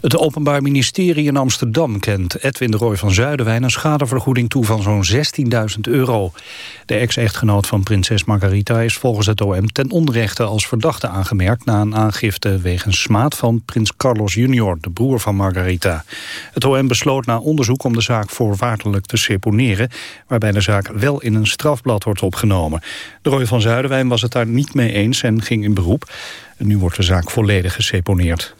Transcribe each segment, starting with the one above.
Het Openbaar Ministerie in Amsterdam kent Edwin de Roy van Zuiderwijn... een schadevergoeding toe van zo'n 16.000 euro. De ex-echtgenoot van prinses Margarita is volgens het OM ten onrechte als verdachte aangemerkt... na een aangifte wegens smaad van prins Carlos junior, de broer van Margarita. Het OM besloot na onderzoek om de zaak voorwaardelijk te seponeren... waarbij de zaak wel in een strafblad wordt opgenomen. De Roy van Zuiderwijn was het daar niet mee eens en ging in beroep. Nu wordt de zaak volledig geseponeerd.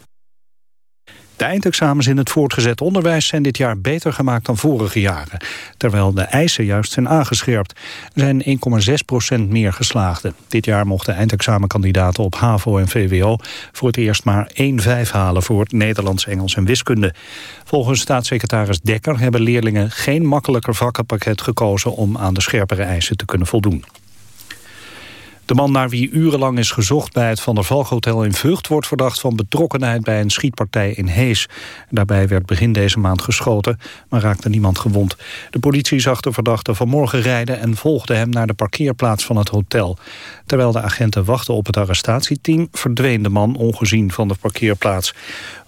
De eindexamens in het voortgezet onderwijs zijn dit jaar beter gemaakt dan vorige jaren. Terwijl de eisen juist zijn aangescherpt. Er zijn 1,6 procent meer geslaagden. Dit jaar mochten eindexamenkandidaten op HAVO en VWO voor het eerst maar 1,5 halen voor het Nederlands, Engels en wiskunde. Volgens staatssecretaris Dekker hebben leerlingen geen makkelijker vakkenpakket gekozen om aan de scherpere eisen te kunnen voldoen. De man naar wie urenlang is gezocht bij het Van der Valk Hotel in Vught... wordt verdacht van betrokkenheid bij een schietpartij in Hees. Daarbij werd begin deze maand geschoten, maar raakte niemand gewond. De politie zag de verdachte vanmorgen rijden... en volgde hem naar de parkeerplaats van het hotel. Terwijl de agenten wachten op het arrestatieteam... verdween de man ongezien van de parkeerplaats.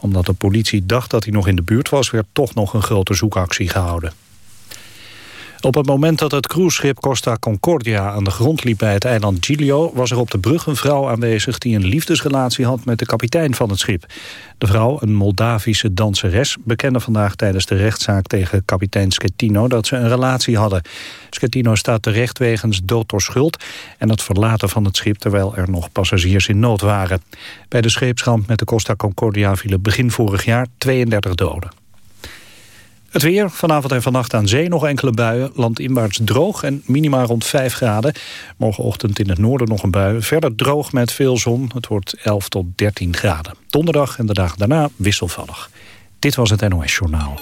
Omdat de politie dacht dat hij nog in de buurt was... werd toch nog een grote zoekactie gehouden. Op het moment dat het cruiseschip Costa Concordia aan de grond liep bij het eiland Giglio... was er op de brug een vrouw aanwezig die een liefdesrelatie had met de kapitein van het schip. De vrouw, een Moldavische danseres, bekende vandaag tijdens de rechtszaak tegen kapitein Schettino dat ze een relatie hadden. Schettino staat terecht wegens dood door schuld en het verlaten van het schip terwijl er nog passagiers in nood waren. Bij de scheepsramp met de Costa Concordia vielen begin vorig jaar 32 doden. Het weer, vanavond en vannacht aan zee nog enkele buien. Landinwaarts droog en minima rond 5 graden. Morgenochtend in het noorden nog een bui. Verder droog met veel zon. Het wordt 11 tot 13 graden. Donderdag en de dagen daarna wisselvallig. Dit was het NOS Journaal.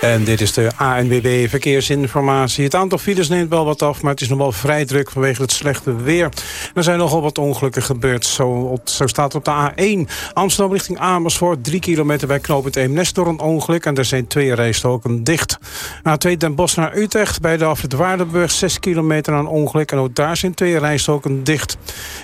En dit is de ANWB Verkeersinformatie. Het aantal files neemt wel wat af, maar het is nog wel vrij druk vanwege het slechte weer. Er zijn nogal wat ongelukken gebeurd. Zo, zo staat op de A1 Amsterdam richting Amersfoort. Drie kilometer bij knooppunt Eemnes door een ongeluk. En er zijn twee rijstroken dicht. A2 Den Bosch naar Utrecht bij de afrit Waardenburg. Zes kilometer aan ongeluk. En ook daar zijn twee rijstroken dicht.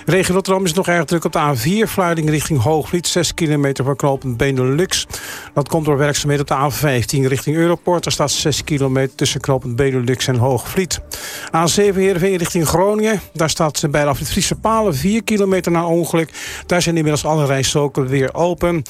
Regio Rotterdam is nog erg druk op de A4. Fluiting richting Hoogvliet. Zes kilometer voor knooppunt Benelux. Dat komt door werkzaamheden op de A15 richting Er staat 6 kilometer tussen knooppunt Benelux en Hoogvliet. A7 Heerenveen richting Groningen. Daar staat bij de Friese Palen 4 kilometer na ongeluk. Daar zijn inmiddels alle rijstroken weer open.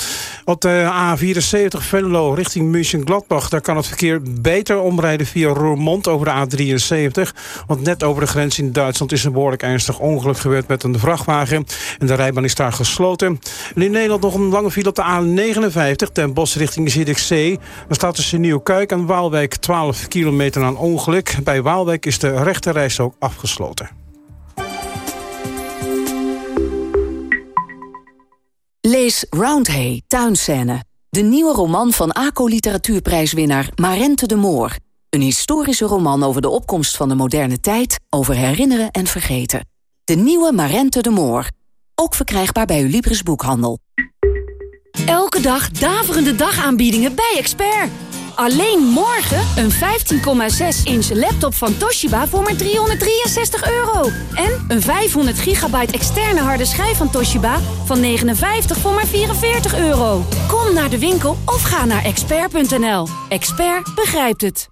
Op de A74 Venlo richting München-Gladbach... daar kan het verkeer beter omrijden via Roermond over de A73. Want net over de grens in Duitsland is een behoorlijk ernstig ongeluk gebeurd... met een vrachtwagen en de rijbaan is daar gesloten. En in Nederland nog een lange file op de A59... ten Bos richting Zierikzee. Daar staat tussen Nieuw Kuik en Waalwijk 12 kilometer aan ongeluk. Bij Waalwijk is de rechterreis ook afgesloten. Lees Roundhay, Tuinscène. De nieuwe roman van ACO literatuurprijswinnaar Marente de Moor. Een historische roman over de opkomst van de moderne tijd... over herinneren en vergeten. De nieuwe Marente de Moor. Ook verkrijgbaar bij uw Libris boekhandel. Elke dag daverende dagaanbiedingen bij Expert. Alleen morgen een 15,6 inch laptop van Toshiba voor maar 363 euro. En een 500 gigabyte externe harde schijf van Toshiba van 59 voor maar 44 euro. Kom naar de winkel of ga naar expert.nl. Expert begrijpt het.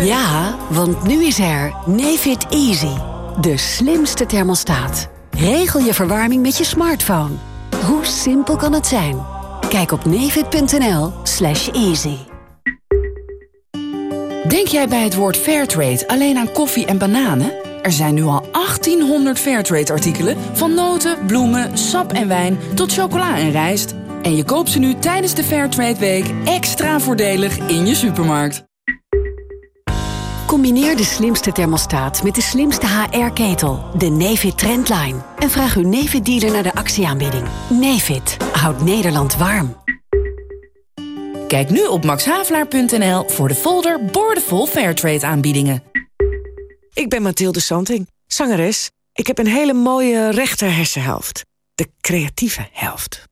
Ja, want nu is er Nefit Easy. De slimste thermostaat. Regel je verwarming met je smartphone. Hoe simpel kan het zijn? Kijk op nevid.nl slash easy. Denk jij bij het woord Fairtrade alleen aan koffie en bananen? Er zijn nu al 1800 Fairtrade-artikelen... van noten, bloemen, sap en wijn tot chocola en rijst. En je koopt ze nu tijdens de Fairtrade Week extra voordelig in je supermarkt. Combineer de slimste thermostaat met de slimste HR-ketel, de Nefit Trendline. En vraag uw Nefit-dealer naar de actieaanbieding. Nefit houdt Nederland warm. Kijk nu op maxhavelaar.nl voor de folder Boordevol Fairtrade aanbiedingen. Ik ben Mathilde Santing, zangeres. Ik heb een hele mooie rechter hersenhelft. De creatieve helft.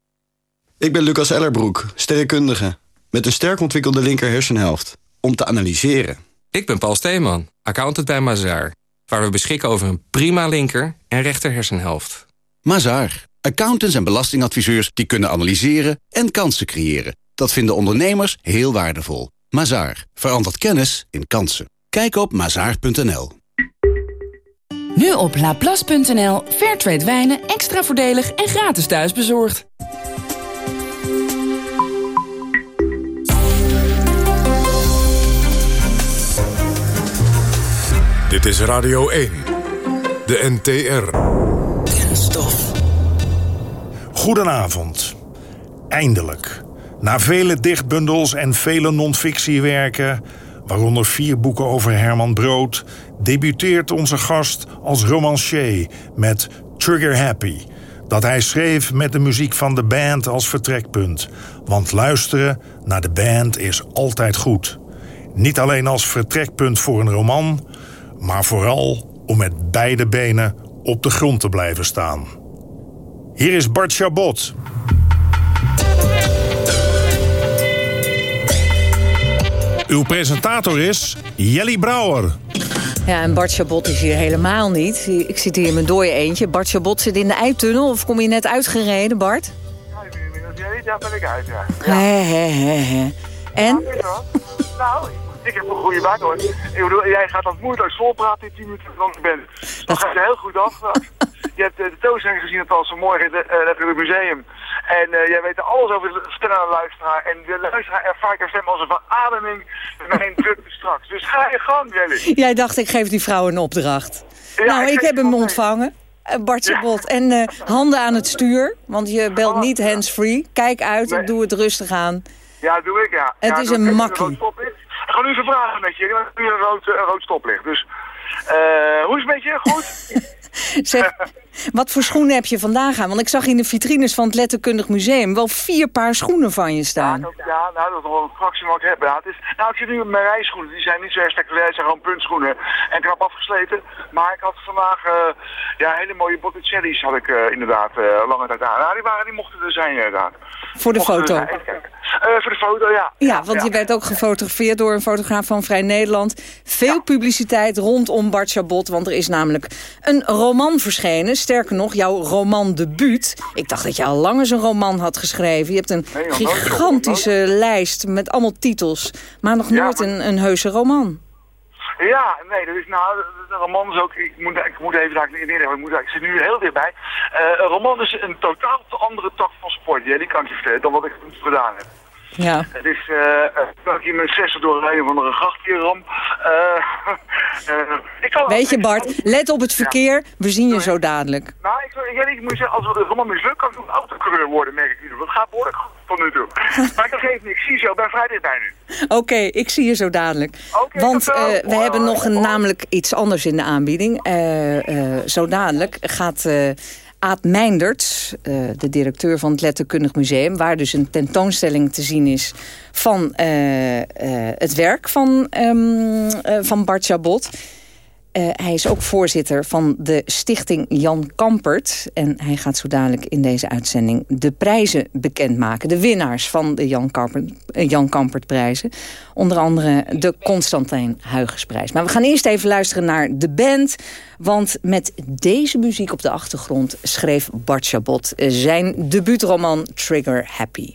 Ik ben Lucas Ellerbroek, sterrenkundige. Met een sterk ontwikkelde linker hersenhelft. Om te analyseren ik ben Paul Steeman, accountant bij Mazaar. waar we beschikken over een prima linker en rechter hersenhelft. Mazaar. Accountants en belastingadviseurs die kunnen analyseren en kansen creëren. Dat vinden ondernemers heel waardevol. Mazaar. Verandert kennis in kansen. Kijk op mazaar.nl. Nu op laplas.nl. Fairtrade wijnen extra voordelig en gratis thuisbezorgd. Dit is Radio 1. De NTR. Kenstof. Goedenavond. Eindelijk. Na vele dichtbundels en vele non-fictiewerken... waaronder vier boeken over Herman Brood... debuteert onze gast als romancier met Trigger Happy... dat hij schreef met de muziek van de band als vertrekpunt. Want luisteren naar de band is altijd goed. Niet alleen als vertrekpunt voor een roman maar vooral om met beide benen op de grond te blijven staan. Hier is Bart Chabot. Uw presentator is Jelly Brouwer. Ja, en Bart Chabot is hier helemaal niet. Ik zit hier in mijn dode eentje. Bart Chabot zit in de eitunnel. Of kom je net uitgereden, Bart? Ja, ben ik uit, ja. ja. He, he, he, En? nou, ik heb een goede baan hoor. Ik bedoel, jij gaat dat moeilijk volpraten in 10 minuten van ik ben. Dat gaat heel goed af. je hebt uh, de toonstelling gezien het al zo mooi in het uh, museum. En uh, jij weet alles over de de luisteraar. En de luisteraar ervaart stem als een verademing mijn druk straks. Dus ga je gang, Jelly. Jij dacht, ik geef die vrouw een opdracht. Ja, nou, ik, ik heb hem ontvangen. Bartje Bot. En uh, handen aan het stuur, want je belt niet hands-free. Kijk uit, nee. doe het rustig aan. Ja, doe ik, ja. Het ja, is een makkie. Ik ga nu even vragen met je. want nu een rood, een rood stoplicht. Dus uh, hoe is het met je? Goed? zeg, wat voor schoenen heb je vandaag aan? Want ik zag in de vitrines van het Letterkundig Museum wel vier paar schoenen van je staan. Ja, dat, ja nou, dat is wel een fractie wat ik heb. Ja, het is, nou, ik zit nu met mijn rijschoenen. Die zijn niet zo erg spectaculair. Het zijn gewoon puntschoenen en knap afgesleten. Maar ik had vandaag uh, ja, hele mooie Botticelli's had ik uh, inderdaad uh, lange tijd aan. Nou, die, waren, die mochten er zijn inderdaad. Voor de mochten foto? Voor de foto, ja. Ja, want ja. je werd ook gefotografeerd door een fotograaf van Vrij Nederland. Veel ja. publiciteit rondom Bart Chabot, want er is namelijk een roman verschenen. Sterker nog, jouw romandebuut. Ik dacht dat je al lang eens een roman had geschreven. Je hebt een nee, gigantische lijst met allemaal titels, maar nog nooit ja, maar... een, een heuse roman. Ja, nee, dat is nou, een roman is ook, ik moet, ik moet even daar neerleggen, ik, moet, ik zit nu heel dichtbij. Uh, een roman is een totaal andere tak van sport, ja, die kan ik je vertellen, dan wat ik gedaan heb. Ja. Het is, uh, dat hier met zessen door een of andere gracht hier ram. Uh, Weet je Bart, let op het verkeer, ja. we zien je zo dadelijk. Nou, ik, ik, ik moet zeggen, als het roman mislukt, kan ik ook autocoureur worden, merk ik nu. Dat gaat behoorlijk goed tot nu toe. maar ik kan geven, ik zie je zo, ben vrij dichtbij nu. Oké, okay, ik zie je zo dadelijk. Okay, Want uh, we oh, hebben nog een, namelijk iets anders in de aanbieding. Zo dadelijk gaat... Aad uh, de directeur van het Letterkundig Museum... waar dus een tentoonstelling te zien is van uh, uh, het werk van, um, van Bart Chabot... Uh, hij is ook voorzitter van de stichting Jan Kampert. En hij gaat zo dadelijk in deze uitzending de prijzen bekendmaken. De winnaars van de Jan Kampert, uh, Jan Kampert prijzen. Onder andere de Constantijn Huygensprijs. Maar we gaan eerst even luisteren naar de band. Want met deze muziek op de achtergrond schreef Bart Chabot zijn debuutroman Trigger Happy.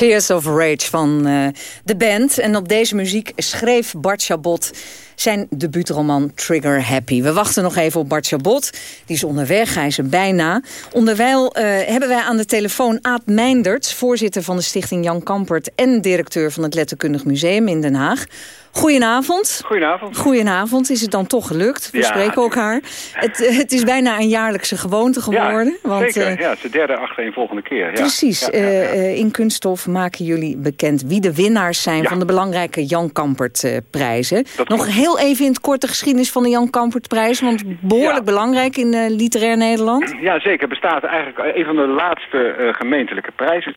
Tears of Rage van uh, de band. En op deze muziek schreef Bart Chabot zijn debuutroman Trigger Happy. We wachten nog even op Bart Chabot. Die is onderweg, hij is er bijna. Onderwijl uh, hebben wij aan de telefoon Aad Meindert... voorzitter van de stichting Jan Kampert... en directeur van het Letterkundig Museum in Den Haag. Goedenavond. Goedenavond. Goedenavond. Is het dan toch gelukt? We ja, spreken elkaar. Het, eh, het, is bijna een jaarlijkse gewoonte geworden. Ja, want, zeker. Uh, ja, het is de derde achtereenvolgende keer. Ja. Precies. Uh, in Kunststof maken jullie bekend wie de winnaars zijn... van de belangrijke Jan Kampert-prijzen. Nog heel even in het korte geschiedenis van de Jan Kampert-prijs... want behoorlijk belangrijk in literair Nederland. Ja, zeker. bestaat eigenlijk een van de laatste gemeentelijke prijzen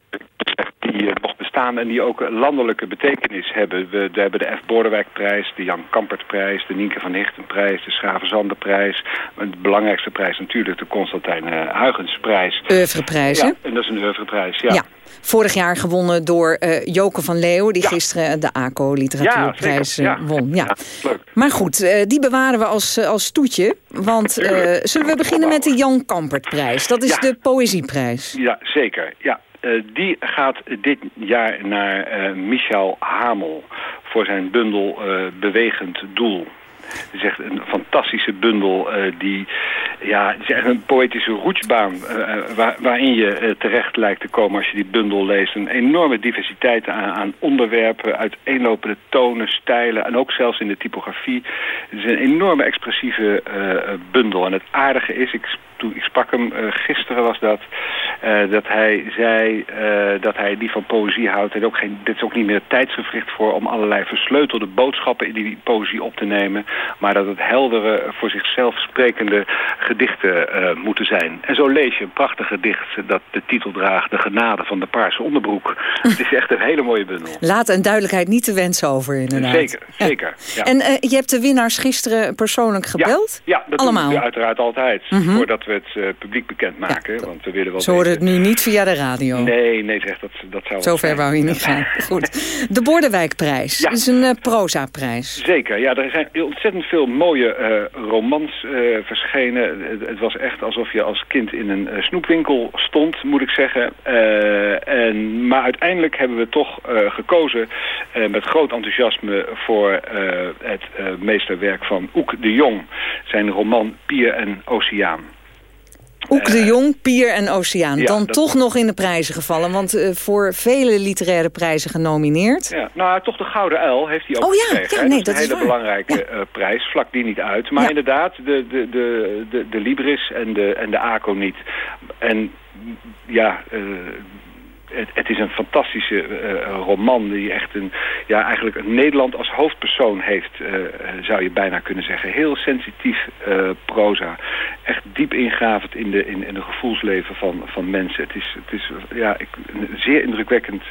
die nog bestaan en die ook landelijke betekenis hebben. We, we hebben de F. Bordewijkprijs, de Jan Kampertprijs, de Nienke van Hichtenprijs, de Schravenzanderprijs. De belangrijkste prijs natuurlijk de Constantijn Huygensprijs. Oeuvreprijs, ja, en dat is een oeuvreprijs, ja. ja. Vorig jaar gewonnen door uh, Joke van Leeuwen... die ja. gisteren de ACO Literatuurprijs ja, won. Ja. leuk. Maar goed, uh, die bewaren we als, als toetje. Want zullen we beginnen met de Jan Kampertprijs? Dat is de Poëzieprijs. Ja, zeker. Ja. Uh, die gaat dit jaar naar uh, Michel Hamel voor zijn bundel uh, Bewegend Doel. Het is echt een fantastische bundel. die, ja, het is echt een poëtische roetsbaan waar, waarin je terecht lijkt te komen als je die bundel leest. Een enorme diversiteit aan, aan onderwerpen, uiteenlopende tonen, stijlen en ook zelfs in de typografie. Het is een enorme expressieve bundel. En het aardige is, ik ik sprak hem, uh, gisteren was dat, uh, dat hij zei uh, dat hij die van poëzie houdt. En ook geen, dit is ook niet meer tijdsgevricht voor om allerlei versleutelde boodschappen in die poëzie op te nemen. Maar dat het heldere, voor zichzelf sprekende gedichten moeten zijn. En zo lees je een prachtig gedicht dat de titel draagt De Genade van de Paarse Onderbroek. het is echt een hele mooie bundel. Laat een duidelijkheid niet te wensen over inderdaad. Zeker, zeker. Ja. En je hebt de winnaars gisteren persoonlijk gebeld? Ja, ja dat Allemaal. doen we uiteraard altijd. Mm -hmm. Voordat we het uh, publiek bekendmaken. Ja, want we willen wel Ze horen het nu niet via de radio. Nee, nee, zeg, dat, dat zou Zover wou je niet gaan. Goed. De Bordewijkprijs. Ja. is een uh, proza-prijs. Zeker, ja. Er zijn ontzettend veel mooie uh, romans verschenen. Het, het, was echt alsof je als kind in een snoepwinkel stond, moet ik zeggen. en, maar uiteindelijk hebben we toch gekozen met groot enthousiasme voor het meesterwerk van Oek de Jong. Zijn roman Pier en Oceaan. Oek de Jong, Pier en Oceaan. Ja, Dan toch nog in de prijzen gevallen. Want uh, voor vele literaire prijzen genomineerd. Ja, nou, toch de Gouden Uil heeft hij ook oh, ja, gekregen. Ja, nee, dat, is een hele belangrijke uh, prijs. Vlak die niet uit. Maar inderdaad, de, de, de, de, de Libris en de, en de ACO niet. En ja... Uh, het, is een fantastische uh, roman die echt een, ja, eigenlijk een Nederland als hoofdpersoon heeft, uh, zou je bijna kunnen zeggen. Heel sensitief uh, proza. Echt diep ingravend in de, in de gevoelsleven van, van mensen. Het is, het is ja, ik, een zeer indrukwekkend,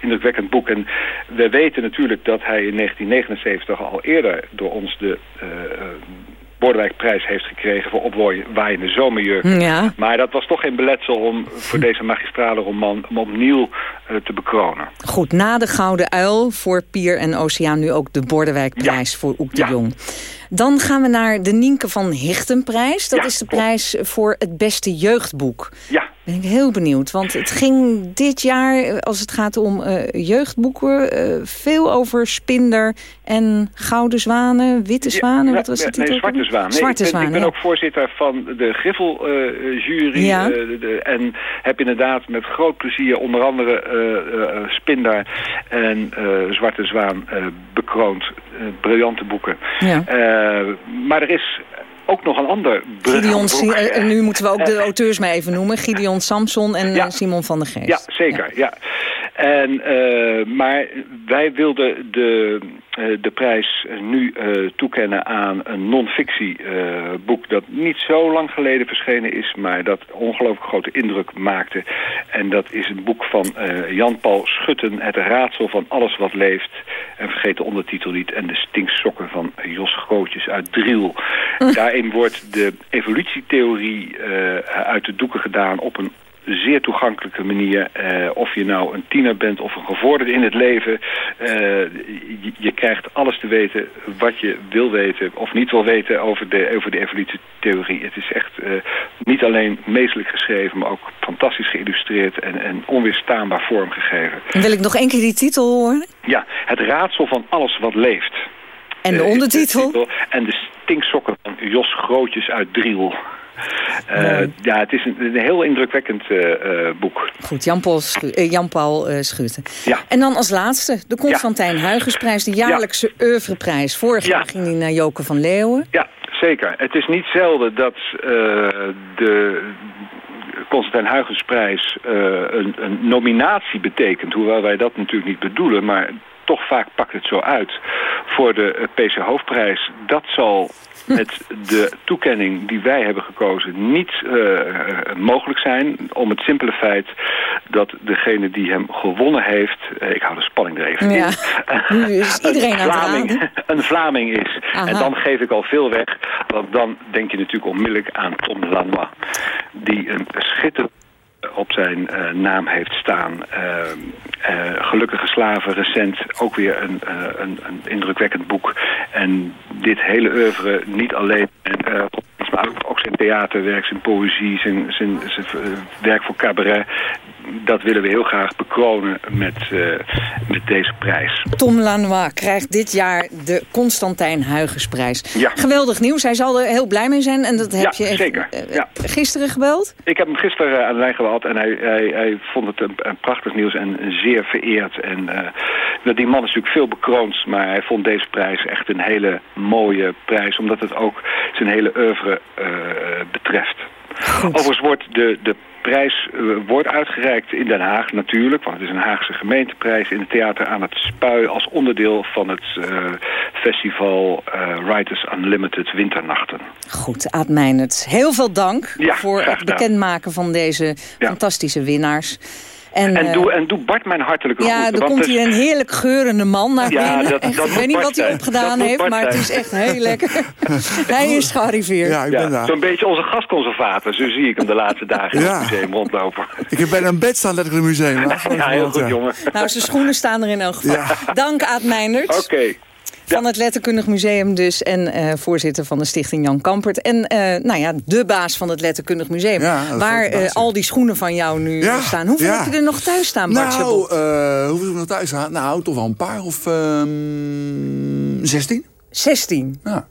indrukwekkend boek. En we weten natuurlijk dat hij in 1979 al eerder door ons de Bordewijkprijs heeft gekregen voor opwaaiende zomerjurk. Ja. Maar dat was toch geen beletsel om voor deze magistrale roman om opnieuw uh, te bekronen. Goed, na de Gouden Uil voor Pier en Oceaan nu ook de Bordewijkprijs ja. voor Oek de ja. Jong. Dan gaan we naar de Nienke van Hichtenprijs. Dat ja, is de klopt. prijs voor het beste jeugdboek. Ja. Ben ik heel benieuwd, want het ging dit jaar, als het gaat om uh, jeugdboeken... Uh, veel over Spinder en Gouden Zwanen, Witte Zwanen. Ja, wat was het nee, nee, Zwarte Zwaan. Nee, Zwarte ik ben, Zwaan, ik ben ja. ook voorzitter van de Griffeljury. Ja. Uh, en heb inderdaad met groot plezier onder andere Spinder en Zwarte Zwaan bekroond. briljante boeken. Ja. Maar er is ook nog een ander Gideon, en nu moeten we ook de auteurs maar even noemen. Gideon Samson en ja. Simon van der Geest. Ja, zeker. Ja. En, uh, maar wij wilden de, uh, de prijs nu uh, toekennen aan een non-fictie boek dat niet zo lang geleden verschenen is, maar dat ongelooflijk grote indruk maakte. En dat is een boek van Jan-Paul Schutten, Het raadsel van alles wat leeft. En vergeet de ondertitel niet. En de stinksokken van Jos Grootjes uit Driel. Daarin wordt de evolutietheorie uit de doeken gedaan op een zeer toegankelijke manier. Eh, of je nou een tiener bent of een gevorderde in het leven. eh, je, je krijgt alles te weten wat je wil weten of niet wil weten over de, over de evolutietheorie. Het is echt eh, niet alleen meestelijk geschreven, maar ook fantastisch geïllustreerd en, en onweerstaanbaar vormgegeven. En wil ik nog één keer die titel horen? Ja, het raadsel van alles wat leeft. En de ondertitel? titel. En de stinksokken van Jos Grootjes uit Driel. Eh, ja, het is een, een heel indrukwekkend eh, eh, boek. Goed, Jan-Paul eh, Schutte. Ja. En dan als laatste de Constantijn Huygensprijs, de jaarlijkse oeuvreprijs. Vorig jaar ging die naar Joke van Leeuwen. Ja, zeker. Het is niet zelden dat de Constantijn Huygensprijs een, een nominatie betekent. Hoewel wij dat natuurlijk niet bedoelen, maar toch vaak pakt het zo uit. Voor de PC Hoofdprijs, dat zal met de toekenning die wij hebben gekozen niet eh, mogelijk zijn. Om het simpele feit dat degene die hem gewonnen heeft... eh, ik hou de spanning er even Ja. in. Nu is iedereen een Vlaming, een Vlaming is. Aha. En dan geef ik al veel weg. Want dan denk je natuurlijk onmiddellijk aan Tom Lanois. Die een schitterend op zijn eh, naam heeft staan. Eh, eh, Gelukkige slaven, recent ook weer een, een, een indrukwekkend boek. En dit hele oeuvre, niet alleen maar ook, zijn theaterwerk, zijn poëzie, zijn, zijn, zijn werk voor cabaret. Dat willen we heel graag bekronen met, eh, met deze prijs. Tom Lanois krijgt dit jaar de Constantijn Huygensprijs. Ja. Geweldig nieuws. Hij zal er heel blij mee zijn. En dat heb Ja, je zeker. eh, Ja. gisteren gebeld? Ik heb hem gisteren eh, aan de lijn gehad en hij, hij, hij vond het een, een prachtig nieuws en zeer vereerd. En eh, die man is natuurlijk veel bekroond, maar hij vond deze prijs echt een hele mooie prijs, omdat het ook zijn hele oeuvre eh, betreft. Overigens wordt de, de prijs eh, wordt uitgereikt in Den Haag natuurlijk, want het is een Haagse gemeenteprijs in het theater aan het Spui als onderdeel van het eh, festival eh, Writers Unlimited Winternachten. Goed, Aad Meinerts. Heel veel dank Ja, voor het bekendmaken van deze fantastische winnaars. En, En, eh, doe, en doe Bart mijn hartelijke ja, groeten. er komt hier een heerlijk geurende man naar Ja, binnen. dat- Echt, dat ik weet niet wat hij opgedaan heeft, maar het is echt heel lekker. hij is gearriveerd. Ja, ik ben daar. Zo'n beetje onze gastconservator. Zo zie ik hem de laatste dagen in Ja. het museum rondlopen. Ik heb bijna een bed staan letterlijk in het museum. Ja, heel goed, jongen. Nou, zijn schoenen staan er in elk geval. Ja. Dank Aad Meinerts. Oké. Van het Letterkundig Museum dus. En eh, voorzitter van de stichting Jan Kampert. En eh, nou ja, de baas van het Letterkundig Museum. Ja, waar eh, al die schoenen van jou nu Ja, staan. Hoeveel ja. heb je er nog thuis staan, Bart? Nou, hoeveel we nog thuis staan? Nou, toch wel een paar of ehm 16. 16? Ja.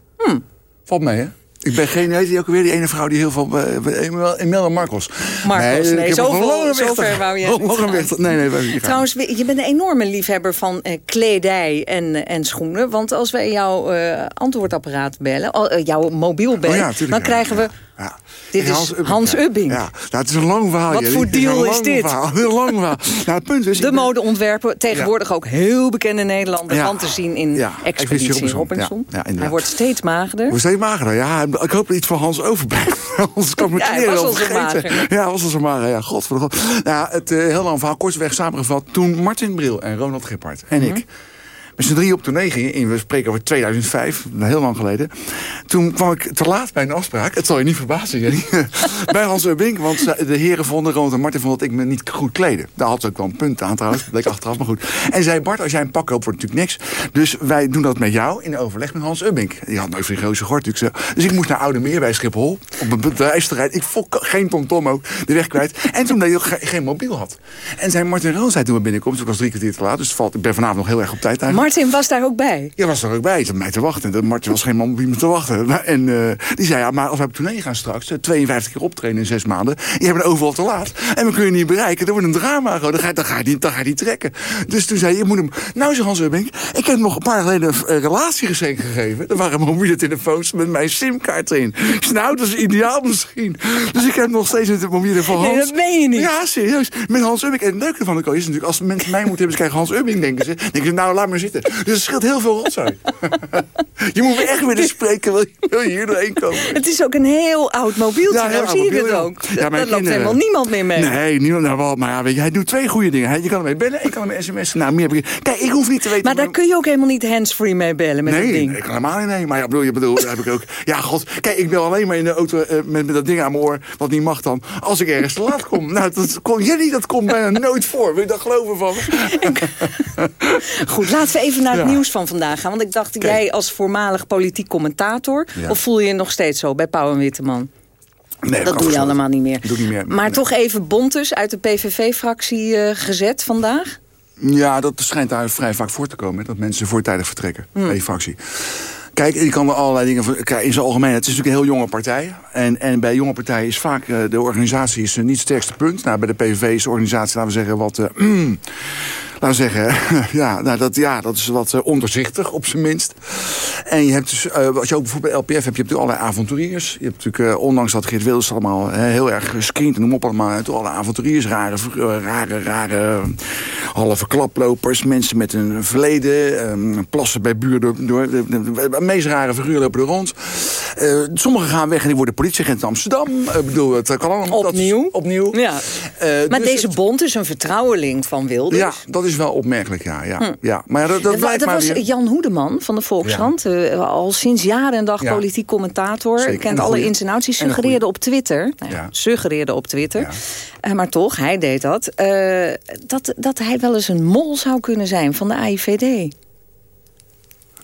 Valt mee, hè? Ik ben geen, weet je ook weer die ene vrouw die heel veel... Uh, Imelda Marcos. Marcos, nee, zoveel- weg zover te- wou je Nee, nee, gaan. Trouwens, je bent een enorme liefhebber van eh, kledij en, en schoenen. Want als wij jouw eh, antwoordapparaat bellen, al- eh, jouw mobiel bellen... Oh ja, tuurlijk, dan ja. krijgen we... Dit is Hans Ubbing. Ja, nou, het is een lang verhaal. Wat voor een deal is lang dit? Verhaal. Heel lang verhaal. Nou, het punt is... De modeontwerper, tegenwoordig ook heel bekende Nederlander... Ja. van te zien in Ja, Expeditie Robinson. Robinson. Ja, ja. Hij wordt steeds magerder. We steeds magerder, ja. Ik hoop dat iets van Hans overblijft. Anders kan ik mijn Ja, hij kleren was al zo vergeten. mager. Ja, was al zo mager. Ja, god. Nou, het eh, heel lang verhaal, kortweg samengevat. Toen Martin Bril en Ronald Gippard en Mhm. ik... met z'n drie op tournee gingen, in, we spreken over 2005, heel lang geleden. Toen kwam ik te laat bij een afspraak. Het zal je niet verbazen, Jenny. bij Hans Ubbink, want ze- de heren vonden, Ronald en Martin vonden dat ik me niet goed kleden. Daar had ze ook wel een punt aan trouwens, dat bleek achteraf, maar goed. En zei, Bart, als jij een pak koopt, wordt het natuurlijk niks. Dus wij doen dat met jou in overleg met Hans Ubbink. Die had nooit van die grootste gort natuurlijk. zo. Dus ik moest naar Oude Meer bij Schiphol, op een bedrijfsterrein. Ik vond geen tomtom ook, de weg kwijt. En toen deed ik ge- geen mobiel had. En zei Martin Roon zei toen we binnenkomen, dus ik was drie kwartier te laat. Dus valt, ik ben vanavond nog heel erg op tijd eigenlijk. Martin was daar ook bij. Ja, was er ook bij. Ze mij te wachten. De Martin was geen man wie me te wachten. En eh, die zei, ja, maar als we op tournee gaan straks... eh, 52 keer optreden in zes maanden... je hebt overal te laat. En we kunnen je niet bereiken. Dat wordt een drama. gewoon. Dan ga, je- dan, ga je niet, dan ga je niet trekken. Dus toen zei je, moet hem... Nou, zei Hans Ubbink, ik heb nog een paar jaar geleden... een eh, relatiegeschenk gegeven. Er waren mobiele telefoons met mijn simkaart erin. Zei, nou, dat is ideaal misschien. Dus ik heb nog steeds een mobiele van Hans. Nee, dat meen je niet. Ja, serieus. Met Hans Ubbink. En het leuke ervan ook is natuurlijk... als mensen mij moeten hebben, ze krijgen Hans Ubbink, denken ze. denken ze, nou, laat maar zitten. Dus er scheelt heel veel rotzooi. je moet me echt willen spreken, wil je, wil je hier doorheen komen? Het is ook een heel oud mobieltje, Ja, nou zie je het mobiel, ja. ook. Ja, Daar loopt helemaal niemand meer mee. Nee, niemand. Nou, wel, maar ja, weet je, hij doet twee goede dingen. Hij- Je kan ermee bellen en je kan hem sms'en. Nou, meer heb ik... Kijk, ik hoef niet te weten... Maar daar kun je ook helemaal niet handsfree mee bellen met nee, dat ding. ik kan helemaal niet. Nee. Maar ja, bedoel, je bedoel, heb ik ook... Ja, god. Kijk, ik bel alleen maar in de auto eh, met, met dat ding aan mijn oor. Wat niet mag dan. Als ik ergens te laat kom. Nou, dat kon jullie, dat komt bijna nooit voor. Wil je dat geloven van me? Goed, laten we even naar het Ja. nieuws van vandaag gaan. Want ik dacht, jij als voormalig politiek commentator... Ja. of voel je je nog steeds zo bij Pauw en Witteman? Nee, dat doe je allemaal niet meer. Doe ik niet meer. Maar Nee. toch even Bontes uit de PVV-fractie eh, gezet vandaag? Ja, dat schijnt daar vrij vaak voor te komen. Dat mensen voortijdig vertrekken Hmm. bij die fractie. Kijk, je kan er allerlei dingen... voor- Kijk, in zijn algemeen, het is natuurlijk een heel jonge partij. En, en bij jonge partijen is vaak eh, de organisatie is, eh, niet het sterkste punt. Nou, bij de PVV is de organisatie, laten we zeggen, wat... laten zeggen, ja, nou, dat, ja, dat is wat eh, onderzichtig op zijn minst. En je hebt dus, eh, als je ook bijvoorbeeld bij LPF hebt, je hebt natuurlijk allerlei avonturiers. Je hebt natuurlijk, eh, ondanks dat Geert Wilders allemaal heel erg gescreend en noem op allemaal, alle avonturiers, rare, rare, rare halve klaplopers, mensen met een verleden, eh, plassen bij buur door, de, de- de- de meest rare figuren lopen er rond. Sommigen gaan weg en die worden politieagent in Amsterdam. Ik bedoel, het kan allemaal. dat Opnieuw? opnieuw. Ja. Maar dus deze bond is een vertrouweling van Wilders. Ja, dat is wel opmerkelijk, ja. ja, Hm. ja. Maar dat, dat maar was weer. Jan Hoedeman van de Volkskrant, eh, al sinds jaren en dag politiek commentator. Zeker. En Kent alle ins en outs. Die suggereerde op Twitter, nou suggereerde op Twitter, eh, maar toch, hij deed dat, eh, dat, dat hij wel eens een mol zou kunnen zijn van de AIVD.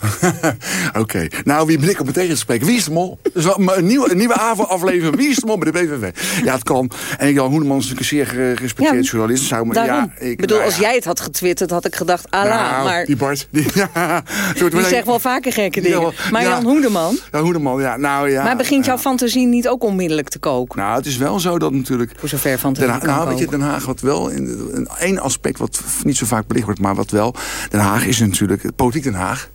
Oké, nou wie ben ik om meteen te spreken? Wie is de mol? Dus een nieuwe, een nieuwe avondaflevering. Wie is de mol bij de PVV? Ja, het kan. En Jan Hoeneman is natuurlijk een zeer gerespecteerd Ja, journalist. Zou, Daarom. ja, ik bedoel, nou als ja. jij het had getwitterd, had ik gedacht, ala, Nou, maar die Bart, die, ja, die zegt wel vaker gekke dingen. wel- maar ja. Jan Hoedeman, Ja, Hoeneman, ja, nou ja. maar begint jouw fantasie niet ook onmiddellijk te koken? Nou, het is wel zo dat natuurlijk... Voor zover fantasie Den nou, weet je. Den Haag wat wel... In, in, één aspect wat niet zo vaak belicht wordt, maar wat wel... Den Haag is natuurlijk... Politiek Den Haag...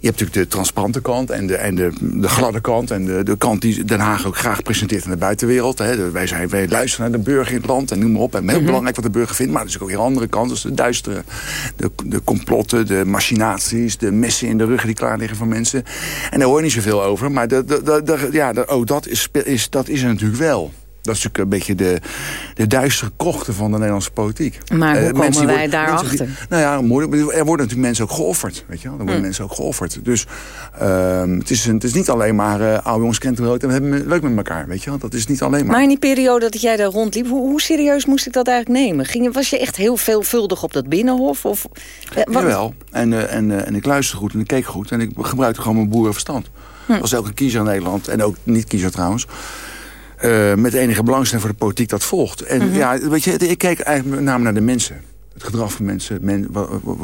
Je hebt natuurlijk de transparante kant en de, en de, de gladde kant... en de, de kant die Den Haag ook graag presenteert aan de buitenwereld. Hè. Wij, zijn, wij luisteren naar de burger in het land en noem maar op. En heel Mhm. belangrijk wat de burger vindt. Maar er is ook weer een andere kant. Dus de duistere, de, de complotten, de machinaties... de messen in de ruggen die klaar liggen van mensen. En daar hoor je niet zoveel over. Maar de, de, de, de- ja, oh, dat, is, is, dat is er natuurlijk wel. Dat is natuurlijk een beetje de, de duistere krochten van de Nederlandse politiek. Maar hoe Eh, komen mensen wij daarachter? Nou ja, moeilijk. Er worden natuurlijk mensen ook geofferd. Weet je wel? Er worden Hm. mensen ook geofferd. Dus ehm, het, is het is niet alleen maar eh oude jongens kent rood en we hebben het leuk met elkaar. Weet je wel? Dat is niet alleen maar... Maar in die periode dat jij daar rondliep, hoe, hoe serieus moest ik dat eigenlijk nemen? Ging, was je echt heel veelvuldig op dat binnenhof? Of, eh, wat- Jawel. En, en, en ik luisterde goed en ik keek goed. En ik gebruikte gewoon mijn boerenverstand. Hm. Als elke kiezer in Nederland, en ook niet-kiezer trouwens... eh, met enige belangstelling voor de politiek dat volgt. En Mhm. ja, weet je, ik keek eigenlijk met name naar de mensen. Het gedrag van mensen, men,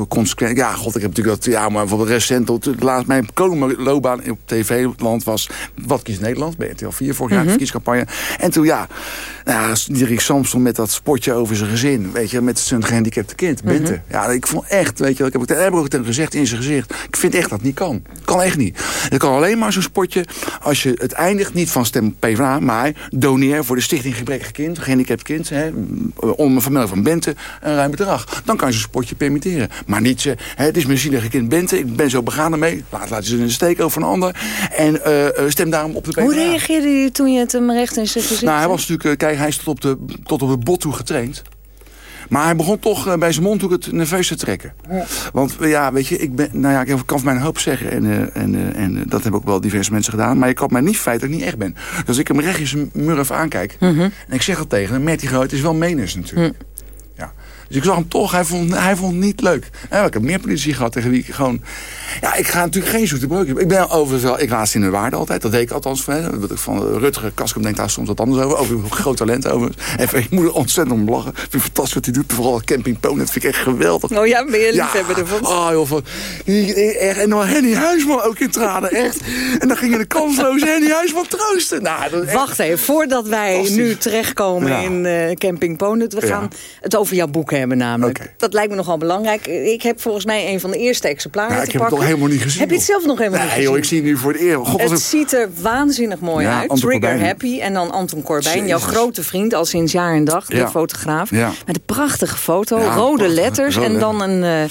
consequent. Ja, god, ik heb natuurlijk dat, ja, maar bijvoorbeeld recent, tot het laatst mijn loopbaan op tv-land was, wat kiest Nederland? Bij RTL 4 vorig jaar, de verkiezingscampagne. En toen, ja, nou, Dirk Samson met dat spotje over zijn gezin, weet je, met zijn gehandicapte kind, Mhm. Bente. Ja, ik vond echt, weet je, ik heb, ook- heb ik ook tegen gezegd in zijn gezicht, ik vind echt dat het niet kan. kan echt niet. Het kan alleen maar zo'n spotje als je het eindigt niet van stem PvdA, maar doneer voor de Stichting Gebrekkig Kind, gehandicapt kind, hè, om een familie van Bente, een ruim bedrag. Dan kan je zo'n spotje permitteren. Maar niet, ze, hè, het is mijn zielige kind Bente, ik ben zo begaan ermee, laat, laat ze in de steek over een ander. En eh, eh, stem daarom op de PvdA. Hoe reageerde je toen je het hem recht in zijn gezicht Nou, hij was natuurlijk, eh, kijk, hij is tot op de, tot op de bot toe getraind. Maar hij begon toch bij zijn mond het nerveus te trekken. Want ja, weet je, ik ben, nou ja, ik kan van mijn hoop zeggen. En, en, en dat hebben ook wel diverse mensen gedaan. Maar ik kan mij niet feit dat ik niet echt ben. Dus als ik hem recht in zijn murf aankijk. Mhm. En ik zeg dat tegen hem, hij het is wel menens natuurlijk. Ja. Dus ik zag hem toch, hij vond, hij vond het niet leuk. En ik heb meer politie gehad tegen wie ik gewoon... Ja, ik ga natuurlijk geen zoete hebben. Ik ben overigens wel, ik laat ze in de waarde altijd. Dat deed ik althans van, hè. Wat ik van Rutger Kaskum denk daar soms wat anders over. Over groot talent over. En ik moet er ontzettend om lachen. Ik vind het fantastisch wat hij doet. Vooral Camping Poon, dat vind ik echt geweldig. Oh ja, ben je liefhebber ervan? Oh joh, van, echt, en dan Henny Huisman ook in tranen, echt. En dan ging je de kansloze Henny Huisman troosten. Nou, dat is echt- Wacht even, voordat wij nu terechtkomen Ja. in eh, Camping Ponut. We Ja. gaan het over jouw boek hebben namelijk. Dat lijkt me nogal belangrijk. Ik heb volgens mij een van de eerste exemplaren Ja, te ik heb het pakken. nog helemaal niet gezien. Heb je het zelf nog helemaal nee, niet gezien? joh, ik zie het nu voor het eerst. God, het een- ziet er waanzinnig mooi Ja, uit. Anton Trigger Corbijn. Happy en dan Anton Corbijn, jouw grote vriend al sinds jaar en dag, de Ja. fotograaf. Ja. Met een prachtige foto, rode prachtig. letters Rode en dan een... eh,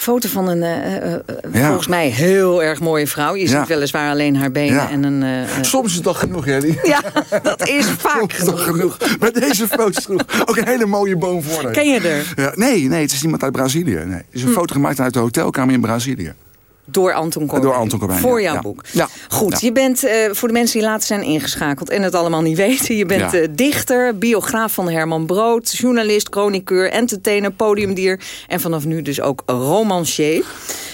Foto van een, uh, uh, volgens mij, heel erg mooie vrouw. Je Ja. ziet weliswaar alleen haar benen Ja. en een... eh, eh, Soms is het toch genoeg? Die... Ja, dat is vaak Soms is het toch genoeg. Maar deze foto is genoeg. Ook een hele mooie boom voor. Ken je er? Ja, nee, nee, het is iemand uit Brazilië. Nee. Het is een foto gemaakt uit de hotelkamer in Brazilië. Door Anton Corbijn. Door Anton Corbijn, Voor jouw Ja. boek. Ja. Goed, Ja. je bent eh, voor de mensen die later zijn ingeschakeld... en het allemaal niet weten. Je bent eh, dichter, biograaf van Herman Brood... journalist, chroniqueur, entertainer, podiumdier... en vanaf nu dus ook romancier.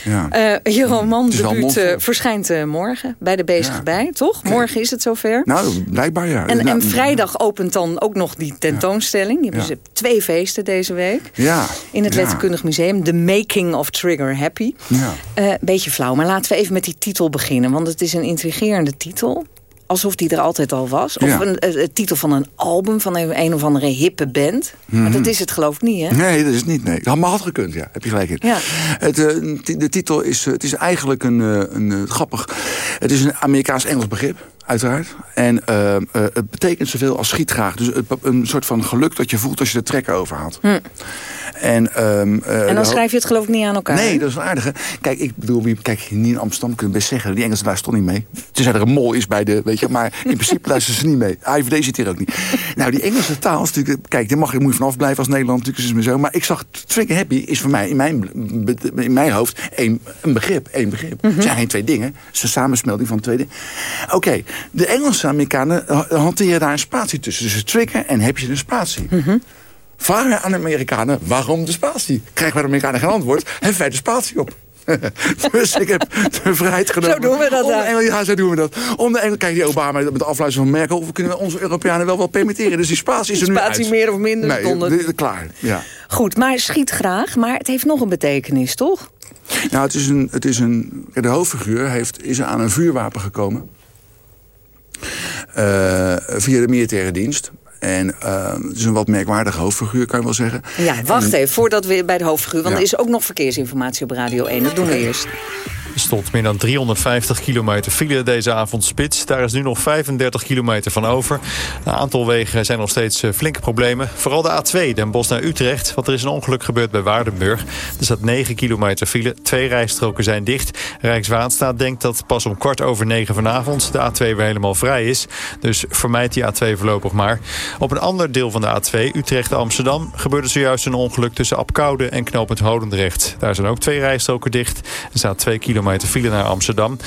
Ja. Eh, je romandebuut mondvol. eh, verschijnt eh, morgen bij de Bezig Ja. bij, toch? Morgen is het zover. Nou, blijkbaar ja. En, Nou, en vrijdag opent dan ook nog die tentoonstelling. Je hebt dus twee feesten deze week. Ja. In het. Letterkundig Museum. The Making of Trigger Happy. Ja. Beetje flauw, maar laten we even met die titel beginnen. Want het is een intrigerende titel. Alsof die er altijd al was. Of Ja. een, eh, een titel van een album van een, een of andere hippe band. Maar Mhm. dat is het geloof ik niet, hè? Nee, dat is het niet. Nee. Dat had gekund, ja. Heb je gelijk in. Ja. Het, eh, de titel is, eh, het is eigenlijk een, eh, een eh, grappig... Het is een Amerikaans-Engels begrip, uiteraard. En eh, eh, het betekent zoveel als schietgraag. Dus het- een soort van geluk dat je voelt als je de trekker overhaalt. Hm. En, ehm, eh, En dan schrijf je het geloof ik niet aan elkaar. Nee, dat is wel aardig. hè. Kijk, ik bedoel, wie- kijk, hier in Amsterdam kunnen best zeggen... die Engelsen luisteren toch niet mee. Tenzij er een mol is bij de, weet je... maar in principe luisteren ze niet mee. AIVD zit hier ook niet. Nou, die Engelse taal is natuurlijk... Kijk, daar mag je, moet je vanaf blijven als Nederland. Natuurlijk is het maar zo. Maar ik zag, Trigger Happy is voor mij, in mijn, in mijn hoofd... één, een begrip, één begrip. Het zijn geen twee dingen. Het is een samensmelding van twee dingen. Oké, de Engelse Amerikanen ha- hanteren daar een spatie tussen. Dus trigger en heb je een spatie. Vragen aan de Amerikanen waarom de spatie. Krijgen wij de Amerikanen geen antwoord, hebben wij de spatie op. dus ik heb de vrijheid genomen. Zo doen we dat om de daar. Engel- Ja, zo doen we dat. Om de Engel, kijk, die Obama met de afluistering van Merkel... we kunnen onze Europeanen wel wel permitteren. Dus die spatie is er nu Spatie uit. meer of minder, Nee, donder. klaar. Ja. Goed, maar schiet graag. Maar het heeft nog een betekenis, toch? Nou, het is een, het is een, de hoofdfiguur heeft, is aan een vuurwapen gekomen. Eh, via de militaire dienst. En eh, het is een wat merkwaardige hoofdfiguur, kan je wel zeggen. Ja, wacht En- even, voordat we bij de hoofdfiguur... want Ja. er is ook nog verkeersinformatie op Radio 1. Dat doen we eerst. Er stond meer dan 350 kilometer file deze avond spits. Daar is nu nog 35 kilometer van over. Een aantal wegen zijn nog steeds eh, flinke problemen. Vooral de A2, Den Bosch naar Utrecht. Want er is een ongeluk gebeurd bij Waardenburg. Er staat 9 kilometer file. Twee rijstroken zijn dicht. Rijkswaterstaat denkt dat pas om kwart over negen vanavond... de A2 weer helemaal vrij is. Dus vermijd die A2 voorlopig maar. Op een ander deel van de A2, Utrecht-Amsterdam... gebeurde zojuist een ongeluk tussen Apkoude en knooppunt Holendrecht. Daar zijn ook twee rijstroken dicht. Er staat 2 kilometer file naar Amsterdam.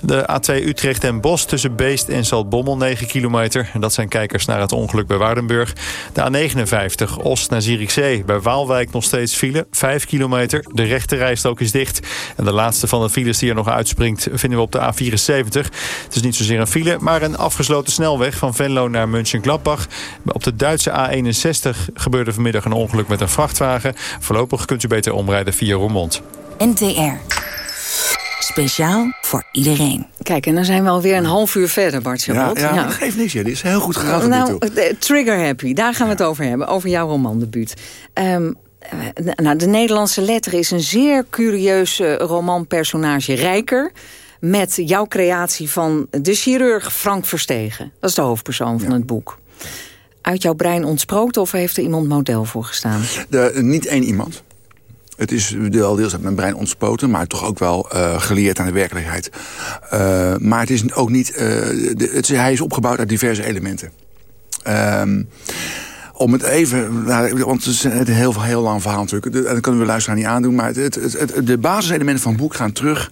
De A2 Utrecht en Bos tussen Beest en Zaltbommel 9 kilometer. Dat zijn kijkers naar het ongeluk bij Waardenburg. De A59 Oost naar Zierikzee. Bij Waalwijk nog steeds file. 5 kilometer. De rechte rijstrook is dicht. En de laatste van de files die er nog uitspringt vinden we op de A74. Het is niet zozeer een file, maar een afgesloten snelweg van Venlo naar Mönchengladbach. Op de Duitse A61 gebeurde vanmiddag een ongeluk met een vrachtwagen. Voorlopig kunt u beter omrijden via Roermond. NTR. Speciaal voor iedereen. Kijk, en dan zijn we alweer een half uur verder, Bart Ja, ja, dat geeft niks. Ja. Die is heel goed gegaan tot nu Nou, toe. eh, Trigger Happy, daar gaan we het over hebben. Over jouw romandebuut. Ehm, eh, nou, de Nederlandse letter is een zeer curieus eh, romanpersonage Rijker... met jouw creatie van de chirurg Frank Verstegen. Dat is de hoofdpersoon van het boek. Uit jouw brein ontsproten of heeft er iemand model voor gestaan? De, niet één iemand. Het is wel deels uit mijn brein ontspoten, maar toch ook wel eh, geleerd aan de werkelijkheid. Eh, maar het is ook niet. eh, het, hij is opgebouwd uit diverse elementen. Ehm, om het even, nou, want het is een heel, heel lang verhaal natuurlijk. Dat kunnen we luisteraar niet aandoen. Maar het- de basiselementen van het boek gaan terug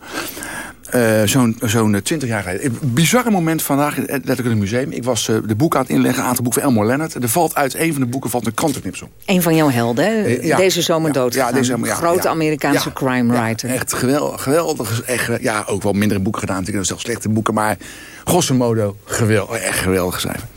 eh, Zo'n zo'n 20 jaar geleden. Bizarre moment vandaag in het Museum. Ik was eh, de boek aan het inleggen, een aantal boeken van Elmore Leonard. Er valt uit een van de boeken valt een krantenknipsel. Een van jouw helden? Eh, ja. deze zomer dood. Ja, deze zomer, ja, Grote. Amerikaanse crime writer. Echt geweldig. geweldig echt, eh, ja, ook wel mindere boeken gedaan. Natuurlijk zelfs slechte boeken. Maar grosso modo, geweldig, echt geweldig geschreven.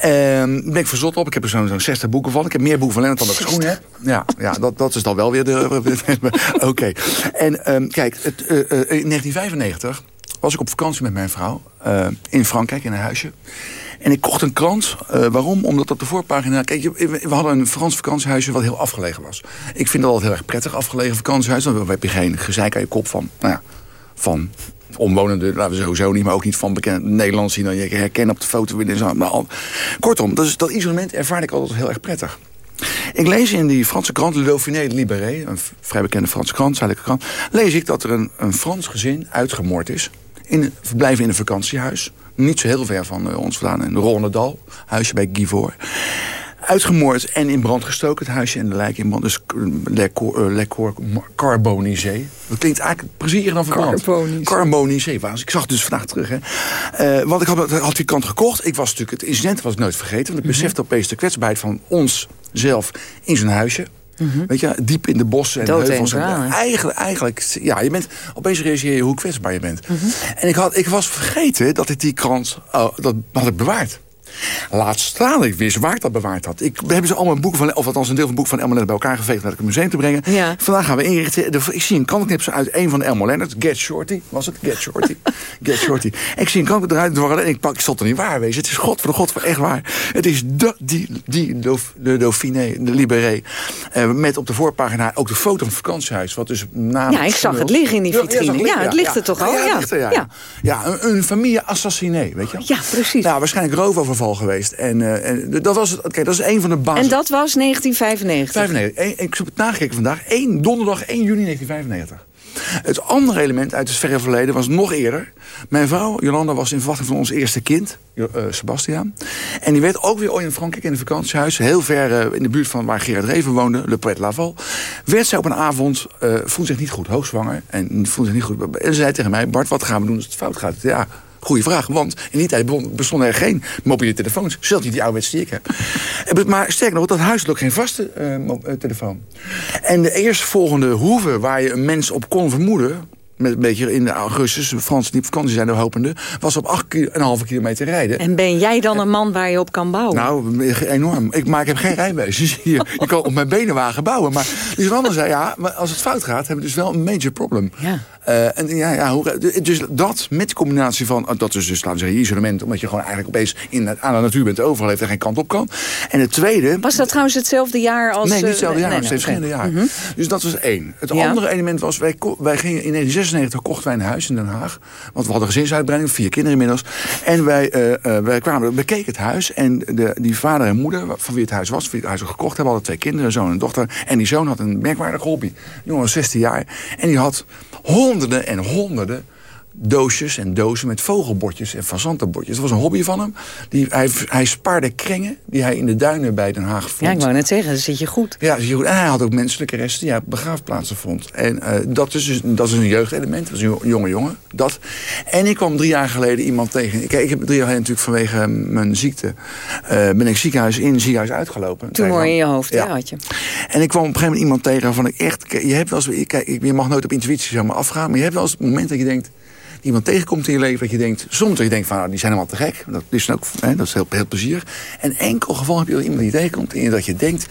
Ehm daar ben ik verzot op. Ik heb er zo'n zo'n 60 boeken van. Ik heb meer boeken van Lennart dan dat ik schoenen heb. Ja, ja dat, dat is dan wel weer de... Oké. En ehm, kijk, het, eh, eh, in 1995 was ik op vakantie met mijn vrouw. eh, in Frankrijk, in een huisje. En ik kocht een krant. Waarom? Omdat op de voorpagina... Kijk, we hadden een Frans vakantiehuisje wat heel afgelegen was. Ik vind dat altijd heel erg prettig, afgelegen vakantiehuis. Dan heb je geen gezeik aan je kop van... Nou ja, van omwonenden, laten we sowieso niet... maar ook niet van bekende Nederlanders die dan je herkennen op de foto. Kortom, dat, dat isolement ervaar ik altijd heel erg prettig. Ik lees in die Franse krant, Le Dauphiné Libéré... een vrij bekende Franse krant, zuidelijke krant... lees ik dat er een, een Frans gezin uitgemoord is... In, verblijven in een vakantiehuis. Niet zo heel ver van uh, ons vandaan. In Ronnedal, huisje bij Givor uitgemoord en in brand gestoken. Het huisje en de lijk in brand. Dus Le Cor, Carbonisé. Dat klinkt eigenlijk precies dan verbrand. Carbonisé. Carbonisé was. Ik zag het dus vandaag terug. Hè. Uh, want ik had, had die kant gekocht. Ik was natuurlijk, het incident was ik nooit vergeten. Want ik besefte opeens de kwetsbaarheid van ons zelf in zo'n huisje. Mm -hmm. Weet je, diep in de bossen en Dood heuvels. En eigenlijk, eigenlijk, ja, je bent, opeens realiseer je hoe kwetsbaar je bent. Mm -hmm. En ik, had, ik was vergeten dat ik die krant, oh, dat had ik bewaard. Laat staan, ik wist waar ik dat bewaard had. Ik, we hebben ze allemaal een boek van, of althans een deel van het boek van Elmer bij elkaar geveegd naar het museum te brengen. Ja. Vandaag gaan we inrichten. Ik zie een kantknipsel uit een van de Elmer Leonard. Get Shorty, was het? Get Shorty. Get Shorty. Ik zie een kant eruit dwarrelen en ik pak, ik zal het er niet waar wezen. Het is god voor de god voor echt waar. Het is de, die, die de Dauphiné, de Libéré. Uh, met op de voorpagina ook de foto van het vakantiehuis. Wat dus na ja, ik zag het liggen in die vitrine. Ja, ja, het ligt er toch al? Ja, ja. een, een familie assassiné, weet je Ja, precies. Nou, waarschijnlijk geweest. En uh, en dat, was, okay, dat is een van de basis. En dat was 1995? 95. ik heb het nagekeken vandaag. 1, donderdag 1 juni 1995. Het andere element uit het verre verleden was nog eerder. Mijn vrouw, Jolanda, was in verwachting van ons eerste kind, uh, Sebastiaan. En die werd ook weer ooit in Frankrijk in een vakantiehuis. Heel ver uh, in de buurt van waar Gerard Reven woonde, Le Poet Laval. Werd zij op een avond, uh, voelde zich niet goed, hoogzwanger. En voelde zich niet goed. En zei tegen mij, Bart, wat gaan we doen als het fout gaat? Ja, Goeie vraag, want in die tijd bestonden er geen mobiele telefoons. Zelfs niet die ouderwetse die ik heb. Maar sterker nog, dat huis had ook geen vaste uh, telefoon. En de eerstvolgende hoeve waar je een mens op kon vermoeden... met een beetje in de augustus, de Fransen die op vakantie zijn, hopende... was op 8,5 kilometer rijden. En ben jij dan een man waar je op kan bouwen? Nou, enorm. Ik, maar ik heb geen rijbewijs. Je, je kan op mijn benenwagen bouwen. Maar die ander zei, ja, maar als het fout gaat... hebben we dus wel een major problem. Ja. Uh, en ja, ja hoe, dus dat met de combinatie van... dat is dus, laten we zeggen, isolement... omdat je gewoon eigenlijk opeens in, aan de natuur bent overal... heeft er geen kant op kan. En het tweede... Was dat trouwens hetzelfde jaar als... Nee, niet hetzelfde jaar. Nee, okay. jaar. Mm -hmm. Dus dat was één. Het ja. andere element was... Wij, wij gingen in 1996 kochten wij een huis in Den Haag. Want we hadden gezinsuitbreiding, vier kinderen inmiddels. En wij, uh, uh, wij kwamen, bekeken het huis. En de, die vader en moeder, van wie het huis was... wie het huis gekocht hebben, hadden twee kinderen, een zoon en een dochter. En die zoon had een merkwaardig hobby. Die jongen was 16 jaar. En die had honderden en honderden doosjes en dozen met vogelbordjes en fazantenbordjes. Dat was een hobby van hem. Die, hij, hij spaarde krengen die hij in de duinen bij Den Haag vond. Ja, ik wou net zeggen, dan zit je goed. Ja, zit je goed. En hij had ook menselijke resten die hij op begraafplaatsen vond. En uh, dat, is dus, dat is een jeugdelement. Dat is een jonge jongen. Dat. En ik kwam drie jaar geleden iemand tegen. Kijk, ik heb drie jaar geleden natuurlijk vanwege mijn ziekte... Uh, ben ik ziekenhuis in, ziekenhuis uitgelopen. Tumor in je hoofd, ja. had je. En ik kwam op een gegeven moment iemand tegen waarvan ik echt... Je, hebt wel eens, kijk, je mag nooit op intuïtie zeg maar, afgaan... maar je hebt wel eens het moment dat je denkt iemand tegenkomt in je leven dat je denkt... soms dat je denkt van, nou, die zijn helemaal te gek. Dat is, ook, hè, dat is heel, heel plezier. En enkel geval heb je iemand die je tegenkomt... en dat je denkt,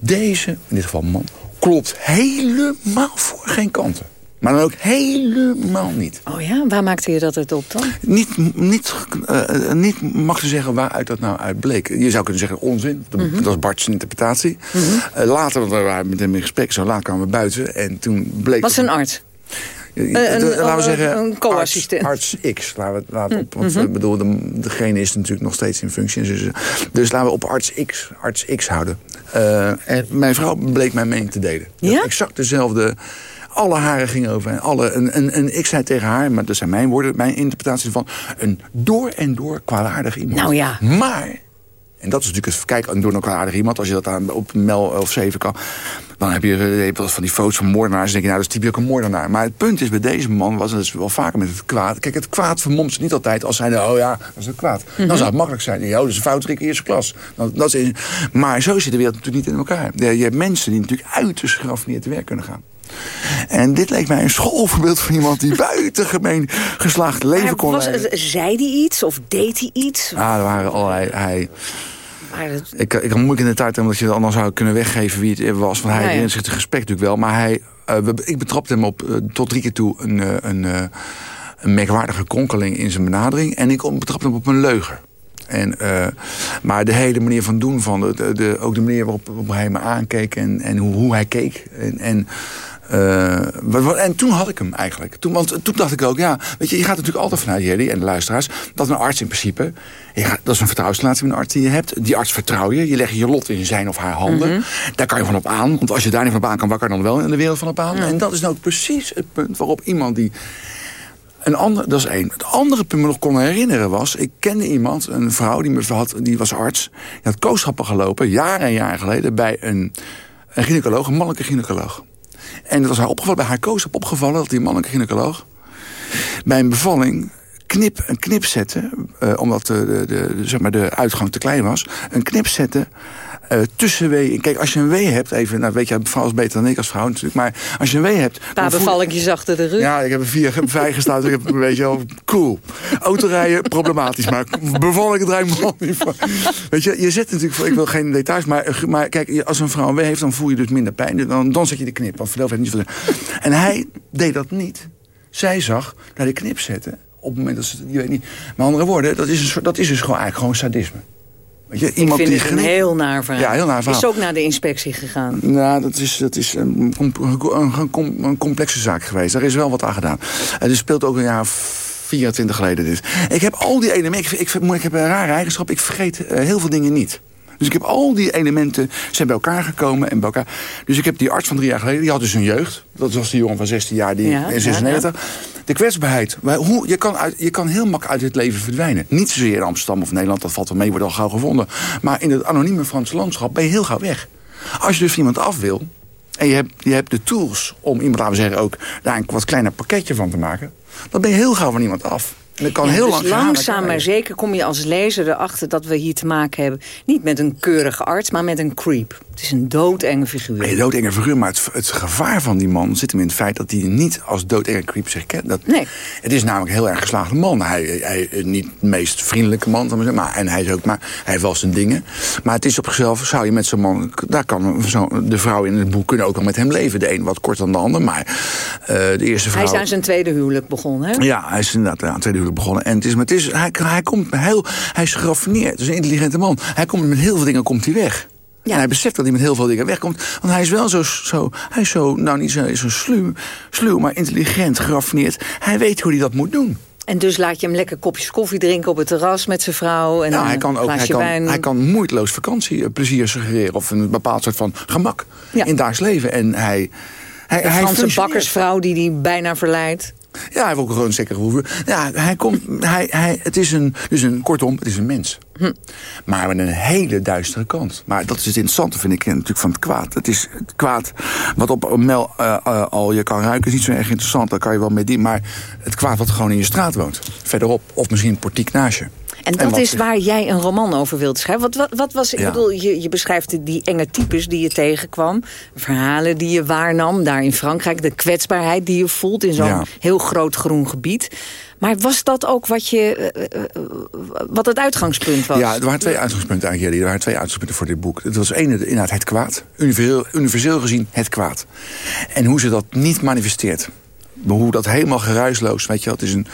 deze, in dit geval man... klopt helemaal voor geen kanten. Maar dan ook helemaal niet. Oh ja, waar maakte je dat het op dan? Niet, niet, uh, niet mag te zeggen waaruit dat nou uit bleek. Je zou kunnen zeggen onzin. Dat, mm -hmm. dat was Bart's interpretatie. Mm -hmm. uh, later, want we waren met hem in gesprek, zo laat kwamen we buiten. En toen bleek... Was een arts? Een, laten we zeggen, een co-assistent. Arts, arts, X. Laten we, laten op, want, mm -hmm. bedoel, de, degene is natuurlijk nog steeds in functie. Dus, dus laten we op arts X, arts X houden. Uh, en mijn vrouw bleek mijn mening te delen. Ja? Exact dezelfde alle haren gingen over. En, alle, en, en, en ik zei tegen haar, maar dat zijn mijn woorden, mijn interpretatie van... een door en door kwaadaardig iemand. Nou ja. Maar, en dat is natuurlijk het kijk, een door en kwaadaardig iemand... als je dat aan, op Mel of 7 kan... dan heb je, je hebt van die foto's van moordenaars... en denk je, nou, dat is typisch ook een moordenaar. Maar het punt is, bij deze man was het wel vaker met het kwaad... kijk, het kwaad vermomt ze niet altijd als zijnde... oh ja, dat is het kwaad. Mm -hmm. Dan zou het makkelijk zijn. Ja, dat is een foutrik eerste klas. Dat, dat is, maar zo zit de wereld natuurlijk niet in elkaar. Je hebt mensen die natuurlijk uiterst geraffineerd te werk kunnen gaan. En dit leek mij een schoolvoorbeeld van iemand die buitengemeen geslaagd leven maar kon was, leiden. Zei hij iets of deed hij iets? Ah, er waren allerlei... Hij, Ik, ik had moeilijk in de tijd omdat je het anders zou kunnen weggeven wie het was. Want hij herinnert zich het gesprek natuurlijk wel. Maar hij, uh, ik betrapte hem op uh, tot drie keer toe een, uh, een, een merkwaardige kronkeling in zijn benadering. En ik betrapte hem op een leugen. En, maar de hele manier van doen van, de, de, ook de manier waarop, waarop hij me aankeek en, en hoe, hoe hij keek. En, en Uh, en toen had ik hem eigenlijk. Toen, want toen dacht ik ook, ja, weet je, je gaat natuurlijk altijd vanuit jullie en de luisteraars, dat een arts in principe, dat is een vertrouwensrelatie met een arts die je hebt. Die arts vertrouw je, je legt je lot in zijn of haar handen. Mm -hmm. Daar kan je van op aan, want als je daar niet van op aan kan, waar kan je dan wel in de wereld van op aan? Ja. En dat is nou precies het punt waarop iemand die een ander, dat is één. Het andere punt me nog kon herinneren was... ik kende iemand, een vrouw, die, me had, die was arts... die had kooschappen gelopen, jaren en jaren geleden... bij een, een gynaecoloog, een mannelijke gynaecoloog. En het was haar opgevallen, bij haar kooschap opgevallen... dat die mannelijke gynaecoloog bij een bevalling knip, een knip zette... Uh, omdat de, de, de, zeg maar de uitgang te klein was... een knip zette uh, tussen wee. Kijk, als je een wee hebt, even, nou weet je, is beter dan ik als vrouw natuurlijk, maar als je een wee hebt... Paar bevallingjes achter de rug. Ja, ik heb er vier vijf gestaan, dus ik heb een beetje wel cool. Autorijden, problematisch, maar bevallingen draai ik me niet van. Weet je, je zet natuurlijk, ik wil geen details, maar, maar kijk, als een vrouw een wee heeft, dan voel je dus minder pijn. Dan, dan zet je de knip, want verder niet veel. En hij deed dat niet. Zij zag naar de knip zetten op het moment dat ze, je weet niet. Met andere woorden, dat is, een soort, dat is dus gewoon eigenlijk gewoon sadisme. Weet je, iemand ik vind die het een heel naar verhaal. Ja, heel naar verhaal. Is ook naar de inspectie gegaan? Nou, dat is, dat is een, een, een, complexe zaak geweest. Daar is wel wat aan gedaan. Het speelt ook een jaar 24 geleden dit. Ik heb al die elementen... Ik, ik, ik heb een rare eigenschap. Ik vergeet uh, heel veel dingen niet. Dus ik heb al die elementen zijn bij elkaar gekomen. En bij elkaar. Dus ik heb die arts van drie jaar geleden, die had dus een jeugd. Dat was die jongen van 16 jaar, die ja, in 96. Ja, ja. De kwetsbaarheid. Hoe, je, kan uit, je kan heel makkelijk uit het leven verdwijnen. Niet zozeer in Amsterdam of Nederland, dat valt wel mee, wordt al gauw gevonden. Maar in het anonieme Franse landschap ben je heel gauw weg. Als je dus iemand af wil, en je hebt, je hebt de tools om iemand, laten we zeggen, ook daar een wat kleiner pakketje van te maken, dan ben je heel gauw van iemand af. En dat kan ja, heel dus lang langzaam gaan, maar zeker kom je als lezer erachter dat we hier te maken hebben... niet met een keurige arts, maar met een creep. Het is een doodenge figuur. Een doodenge figuur, maar het, het, gevaar van die man zit hem in het feit... dat hij niet als doodenge creep zich kent. Dat, nee. Het is namelijk een heel erg geslaagde man. Hij, hij niet de meest vriendelijke man, maar, en hij, is ook, maar hij heeft wel zijn dingen. Maar het is op zichzelf, zou je met zo'n man... daar kan zo, de vrouw in het boek kunnen ook wel met hem leven. De een wat korter dan de ander, maar uh, de eerste vrouw... Hij is aan zijn tweede huwelijk begonnen, hè? Ja, hij is inderdaad aan zijn tweede huwelijk begonnen. En het is, maar het is, hij, hij, komt heel, hij is geraffineerd. Het is een intelligente man. Hij komt met heel veel dingen komt hij weg. Ja. En hij beseft dat hij met heel veel dingen wegkomt. Want hij is wel zo, zo hij is zo nou niet zo, zo sluw, sluw, maar intelligent, geraffineerd. Hij weet hoe hij dat moet doen. En dus laat je hem lekker kopjes koffie drinken op het terras met zijn vrouw. En nou, hij kan ook hij kan, hij kan moeiteloos vakantieplezier suggereren. Of een bepaald soort van gemak ja. in dagelijks leven. En hij... hij de Franse bakkersvrouw die hij bijna verleidt. Ja, hij heeft ook gewoon zeker gehoeven. Ja, hij komt, hij, hij, het is een, dus een, kortom, het is een mens. Hm. Maar met een hele duistere kant. Maar dat is het interessante, vind ik, natuurlijk van het kwaad. Het is het kwaad wat op Mel uh, uh, al je kan ruiken, is niet zo erg interessant. Daar kan je wel mee die. Maar het kwaad wat gewoon in je straat woont. Verderop. Of misschien een portiek naast je. En dat en is waar jij een roman over wilt schrijven. Wat, wat, wat was, ik bedoel, je, je beschrijft die enge types die je tegenkwam. Verhalen die je waarnam daar in Frankrijk. De kwetsbaarheid die je voelt in zo'n ja. heel groot groen gebied. Maar was dat ook wat, je, uh, uh, wat het uitgangspunt was? Ja, er waren twee uitgangspunten eigenlijk. Er waren twee uitgangspunten voor dit boek. Het was één, inderdaad het kwaad. Universeel, universeel gezien het kwaad. En hoe ze dat niet manifesteert hoe dat helemaal geruisloos, weet je wel. Het is een,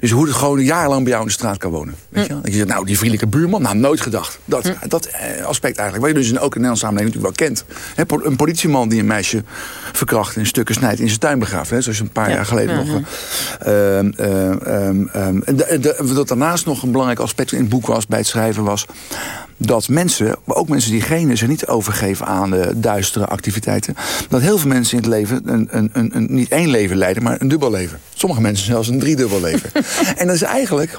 dus hoe het gewoon jarenlang bij jou in de straat kan wonen. Weet je wel? Dat je zegt, nou, die vriendelijke buurman, nou, nooit gedacht. Dat, hm. dat aspect eigenlijk, wat je dus in, ook in de Nederlandse samenleving natuurlijk wel kent. een politieman die een meisje verkracht en stukken snijdt in zijn tuin begraaft. Hè, zoals een paar ja. jaar geleden nog. Uh, uh, dat daarnaast nog een belangrijk aspect in het boek was, bij het schrijven was dat mensen, maar ook mensen die geen zich niet overgeven aan de duistere activiteiten, dat heel veel mensen in het leven een, een, een, een niet één leven leiden, maar een dubbel leven. Sommige mensen zelfs een driedubbel leven. en dat is eigenlijk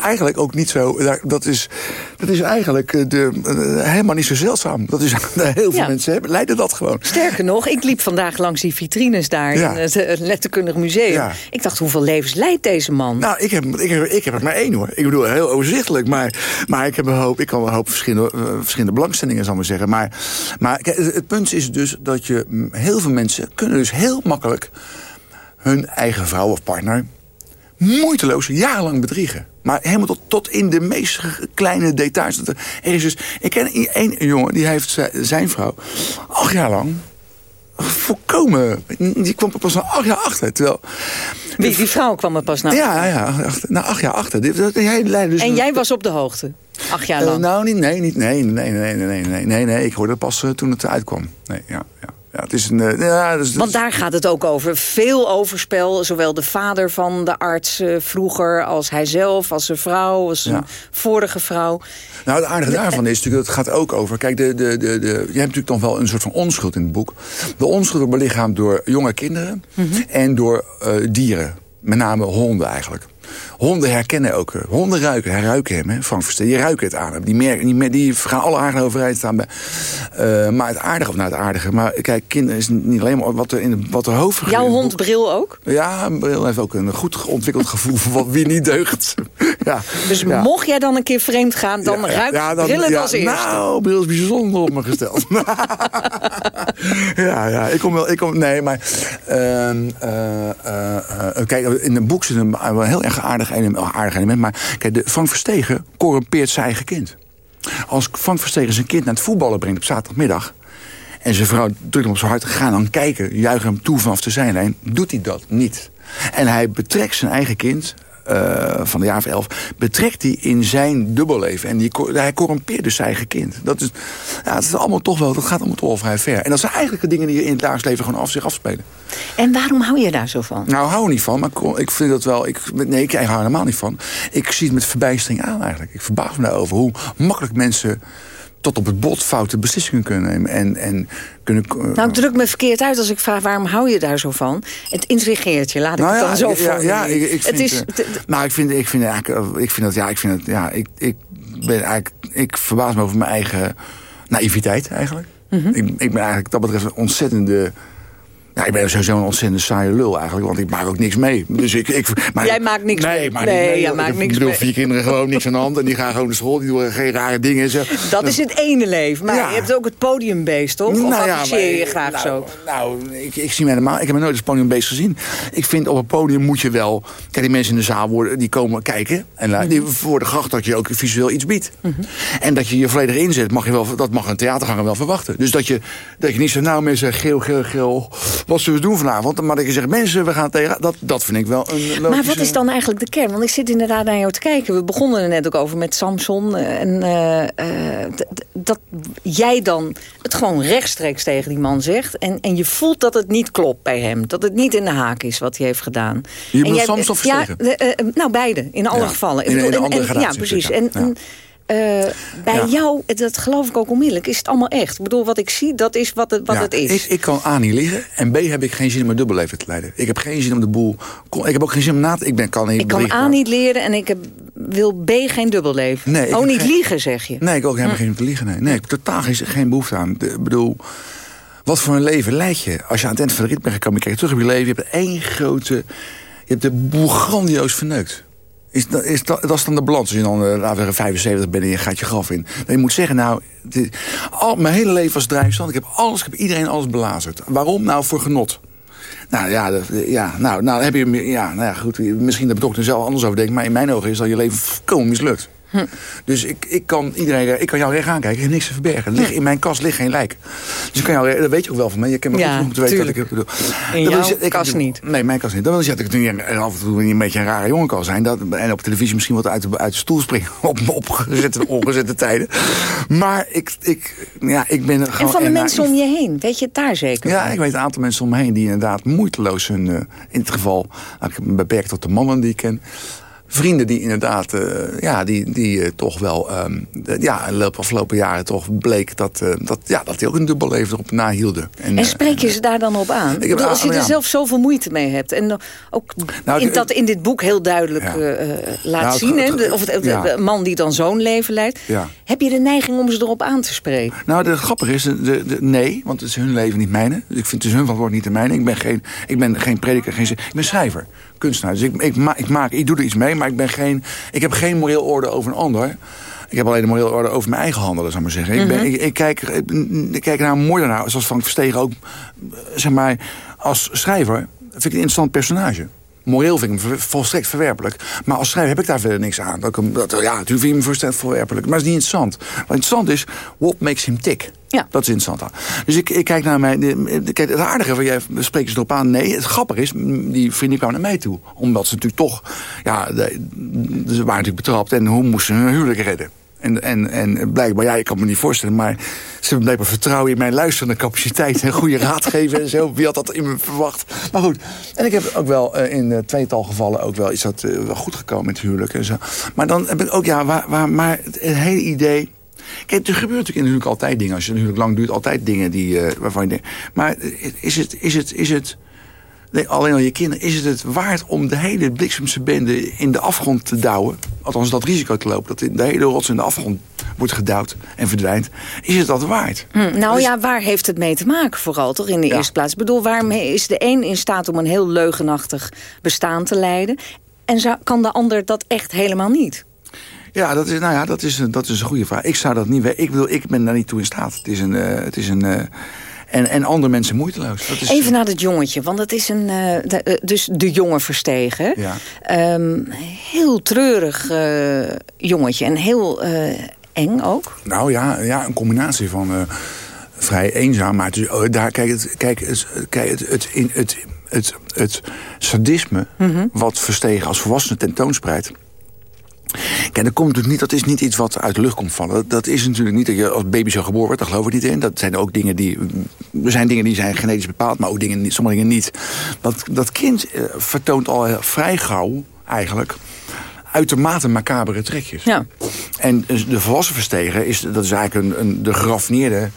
eigenlijk ook niet zo. Dat is, dat is eigenlijk de, helemaal niet zo zeldzaam. Dat is, heel veel ja. mensen hebben, leiden dat gewoon. Sterker nog, ik liep vandaag langs die vitrines daar ja. in het letterkundig museum. Ja. Ik dacht, hoeveel levens leidt deze man? Nou, ik heb, ik heb, ik heb er maar één hoor. Ik bedoel, heel overzichtelijk. Maar, maar ik heb een hoop, ik kan een hoop verschillende, uh, verschillende belangstellingen, zal ik maar zeggen. Maar, maar het, het punt is dus dat je heel veel mensen kunnen dus heel makkelijk hun eigen vrouw of partner moeiteloos jarenlang bedriegen. Maar helemaal tot, tot in de meest kleine details. Er is dus, ik ken één jongen, die heeft zijn vrouw acht jaar lang volkomen... Die kwam er pas na acht jaar achter. Terwijl, Wie, die vrouw kwam er pas na Ja, ja acht, na acht jaar achter. Dus en jij was op de hoogte? Acht jaar lang? Uh, nou, niet, nee, niet, nee, nee, nee, nee, nee, nee, nee, nee. Ik hoorde pas uh, toen het uitkwam. Nee, ja, ja. Ja, het is een, uh, ja, dus, Want daar gaat het ook over. Veel overspel. Zowel de vader van de arts uh, vroeger als hij zelf, als zijn vrouw, als zijn ja. vorige vrouw. Nou, het aardige daarvan is natuurlijk, het gaat ook over... Kijk, de, de, de, de, je hebt natuurlijk toch wel een soort van onschuld in het boek. De onschuld wordt belichaamd door jonge kinderen mm -hmm. en door uh, dieren. Met name honden eigenlijk. Honden herkennen ook. Honden ruiken, herruiken hem. Hè, Frank Verstegen. Die ruiken het aan hem. Die, merken, die, die gaan alle aardige overheid staan bij. Uh, maar het aardige, of nou het aardige. Maar kijk, kinderen is niet alleen maar wat er in de, wat er hoofd Jouw hond Bril ook? Ja, Bril heeft ook een goed ontwikkeld gevoel voor wat wie niet deugt. ja, dus ja. mocht jij dan een keer vreemd gaan, dan ja, ruikt ja, dan, Bril het als eerste? Nou, Bril is bijzonder op me gesteld. ja, ja, ik kom wel, ik kom, nee, maar uh, uh, kijk, in een boek zit een, een heel erg aardig element, aardig element. Maar kijk, de Frank Verstegen corrumpeert zijn eigen kind. Als Frank Verstegen zijn kind naar het voetballen brengt op zaterdagmiddag... en zijn vrouw drukt hem op zijn hart, ga dan kijken, juichen hem toe vanaf de zijlijn... doet hij dat niet. En hij betrekt zijn eigen kind, uh, van de jaar of elf... betrekt hij in zijn dubbelleven. En hij corrumpeert dus zijn eigen kind. Dat is, ja, dat, is allemaal toch wel, dat gaat allemaal toch wel vrij ver. En dat zijn eigenlijk de dingen die in het dagelijks leven gewoon af zich afspelen. En waarom hou je daar zo van? Nou, hou er niet van, maar ik vind dat wel... Ik, nee, ik hou er helemaal niet van. Ik zie het met verbijstering aan eigenlijk. Ik verbaas me daarover hoe makkelijk mensen tot op het bot foute beslissingen kunnen nemen. En, en kunnen, uh, nou, ik druk me verkeerd uit als ik vraag waarom hou je daar zo van. Het intrigeert je, laat ik nou, het dan ja, zo ja, ja, ik, ik vind, het is, nou, ik vind, ik vind eigenlijk, ik vind dat, ja, ik vind het, ja, ik, ik ben eigenlijk, ik verbaas me over mijn eigen naïviteit eigenlijk. Mm -hmm. ik, ik ben eigenlijk, dat betreft, een ontzettende ja, ik ben sowieso een ontzettend saaie lul eigenlijk, want ik maak ook niks mee. Dus ik, ik, maar, jij maakt niks nee, mee? Maar nee, jij maakt ik niks bedoel, mee. vier kinderen gewoon niks aan de hand en die gaan gewoon naar school, die doen geen rare dingen. En zo. Dat is het ene leven, maar ja. je hebt ook het podiumbeest, toch? Of nou, apprecieer je graag nou, zo? Nou, ik, ik zie mij helemaal, ik heb nooit het podiumbeest gezien. Ik vind op het podium moet je wel, kijk die mensen in de zaal worden, die komen kijken en mm -hmm. die worden geacht dat je ook visueel iets biedt. Mm -hmm. En dat je je volledig inzet, mag je wel, dat mag een theaterganger wel verwachten. Dus dat je, dat je niet zegt, nou mensen, geel, geel, geel, wat zullen we doen vanavond? Maar dat je zegt, mensen, we gaan tegen... Dat, dat vind ik wel een logische... Maar wat is dan eigenlijk de kern? Want ik zit inderdaad naar jou te kijken. We begonnen er net ook over met Samson. En uh, uh, dat jij dan het gewoon rechtstreeks tegen die man zegt. En, en je voelt dat het niet klopt bij hem. Dat het niet in de haak is wat hij heeft gedaan. Je bedoelt Samson Ja, uh, nou beide. In alle ja, gevallen. In, in, in andere en, ja, precies. En, ja. en, uh, bij ja. jou, dat geloof ik ook onmiddellijk, is het allemaal echt. Ik bedoel, wat ik zie, dat is wat het, wat ja, het is. Ik, ik kan A niet liggen en B heb ik geen zin om mijn dubbelleven te leiden. Ik heb geen zin om de boel... Ik heb ook geen zin om na te... Ik, ben, kan, niet ik kan A niet leren en ik heb, wil B geen dubbelleven. Nee, oh, niet geen, liegen, zeg je? Nee, ik ook helemaal hm. geen om te liegen. Nee, nee ik heb totaal geen, geen behoefte aan. Ik bedoel... Wat voor een leven leid je? Als je aan het eind van de rit bent gekomen, je terug op je leven... je hebt één grote... Je hebt de boel grandioos verneukt. Is, dat, is dat, dat is dan de balans. Als je dan, uh, we 75 bent en je gaat je graf in. Dan je moet zeggen, nou, al, mijn hele leven was drijfstand. Ik heb alles, ik heb iedereen alles belazerd. Waarom? Nou, voor genot. Nou ja, ja, nou, nou heb je, ja, nou ja, goed. Misschien dat de dokter zelf anders over denkt. Maar in mijn ogen is dat je leven volkomen mislukt. Hm. Dus ik, ik, kan iedereen, ik kan jou recht aankijken. Ik heb niks te verbergen. Ligt, in mijn kast ligt geen lijk. Dus ik kan jou, dat weet je ook wel van mij. Je kent me ja, goed om te weten wat ik bedoel. In jouw je, ik, kast niet? Nee, mijn kast niet. Dan wil je dat ik af en toe een beetje een rare jongen kan zijn. Dat, en op televisie misschien wat uit de, uit de stoel springen. Op opgezette, ongezette tijden. Maar ik, ik, ja, ik ben gewoon... En van de mensen om je heen, weet je het daar zeker Ja, ik weet een aantal mensen om me heen die inderdaad moeiteloos hun... Uh, in het geval, nou, ik beperkt tot de mannen die ik ken vrienden die inderdaad, uh, ja, die, die uh, toch wel, um, de, ja, de afgelopen jaren toch bleek dat, uh, dat, ja, dat die ook een dubbel leven erop nahielden. En, en spreek je ze daar dan op aan? Ik bedoel, als je er ja. zelf zoveel moeite mee hebt en ook nou, in, dat in dit boek heel duidelijk ja. laat nou, zien, het, of het, ja. de man die dan zo'n leven leidt, heb je de neiging om ze erop aan te spreken? Nou, het grappige is, de, de, nee, want het is hun leven niet mijne. Dus ik vind het is hun verantwoord niet de mijne. Ik ben geen, ik ben geen prediker, geen, ik ben schrijver kunstenaar. Dus ik, ik, ma ik, maak, ik doe er iets mee, maar ik, ben geen, ik heb geen moreel orde over een ander. Ik heb alleen de moreel orde over mijn eigen handelen, zou ik maar zeggen. Mm -hmm. ik, ben, ik, ik, kijk, ik, ik, kijk naar een moordenaar, zoals Frank Verstegen ook, zeg maar, als schrijver, vind ik een interessant personage. Moreel vind ik hem volstrekt verwerpelijk. Maar als schrijver heb ik daar verder niks aan. Dat ik, dat, ja, natuurlijk vind ik hem volstrekt verwerpelijk. Maar het is niet interessant. Wat interessant is, what makes him tick? Ja. Dat is interessant. Dus ik, ik kijk naar mij. Kijk, het aardige van jij spreekt ze erop aan. Nee, het grappige is, die vrienden kwamen naar mij toe. Omdat ze natuurlijk toch, ja, de, ze waren natuurlijk betrapt. En hoe moesten ze hun huwelijk redden? En, en, en blijkbaar, ja, ik kan me niet voorstellen... maar ze hebben blijkbaar vertrouwen in mijn luisterende capaciteit... en goede raad geven en zo. Wie had dat in me verwacht? Maar goed, en ik heb ook wel uh, in uh, tweetal gevallen... ook wel is dat uh, wel goed gekomen met huwelijk en zo. Maar dan heb ik ook, ja, waar, waar, maar het hele idee... Kijk, er gebeurt natuurlijk, natuurlijk altijd dingen. Als je natuurlijk lang duurt, altijd dingen die, waarvan je denkt... Maar is het... Is het, is het Nee, alleen al je kinderen. Is het het waard om de hele bliksemse bende in de afgrond te douwen? Althans, dat risico te lopen. Dat de hele rots in de afgrond wordt gedouwd en verdwijnt. Is het dat waard? Hm, nou dus... ja, waar heeft het mee te maken vooral toch in de ja. eerste plaats? Ik bedoel, waarom is de een in staat om een heel leugenachtig bestaan te leiden... en kan de ander dat echt helemaal niet? Ja, dat is, nou ja, dat is, dat is een goede vraag. Ik zou dat niet... Ik bedoel, ik ben daar niet toe in staat. Het is een... Uh, het is een uh, en, en andere mensen moeiteloos. Dat is... Even naar het jongetje, want het is een, uh, de, uh, dus de jonge verstegen. Ja. Um, heel treurig uh, jongetje en heel eng ook. Nou ja, ja een combinatie van vrij eenzaam. Maar het is, oh, daar, kijk, het, kijk, het, kijk het, het, in, het, het, het sadisme mm -hmm. wat verstegen als volwassene tentoonspreidt. Kijk, dat, komt natuurlijk niet, dat is niet iets wat uit de lucht komt vallen. Dat is natuurlijk niet dat je als baby zo geboren wordt. Daar geloof ik niet in. Dat zijn ook dingen die... Er zijn dingen die zijn genetisch bepaald, maar ook dingen, sommige dingen niet. Dat, dat kind uh, vertoont al vrij gauw, eigenlijk uitermate macabere trekjes. Ja. En de volwassen verstegen, is, dat is eigenlijk een, een, de geraffineerde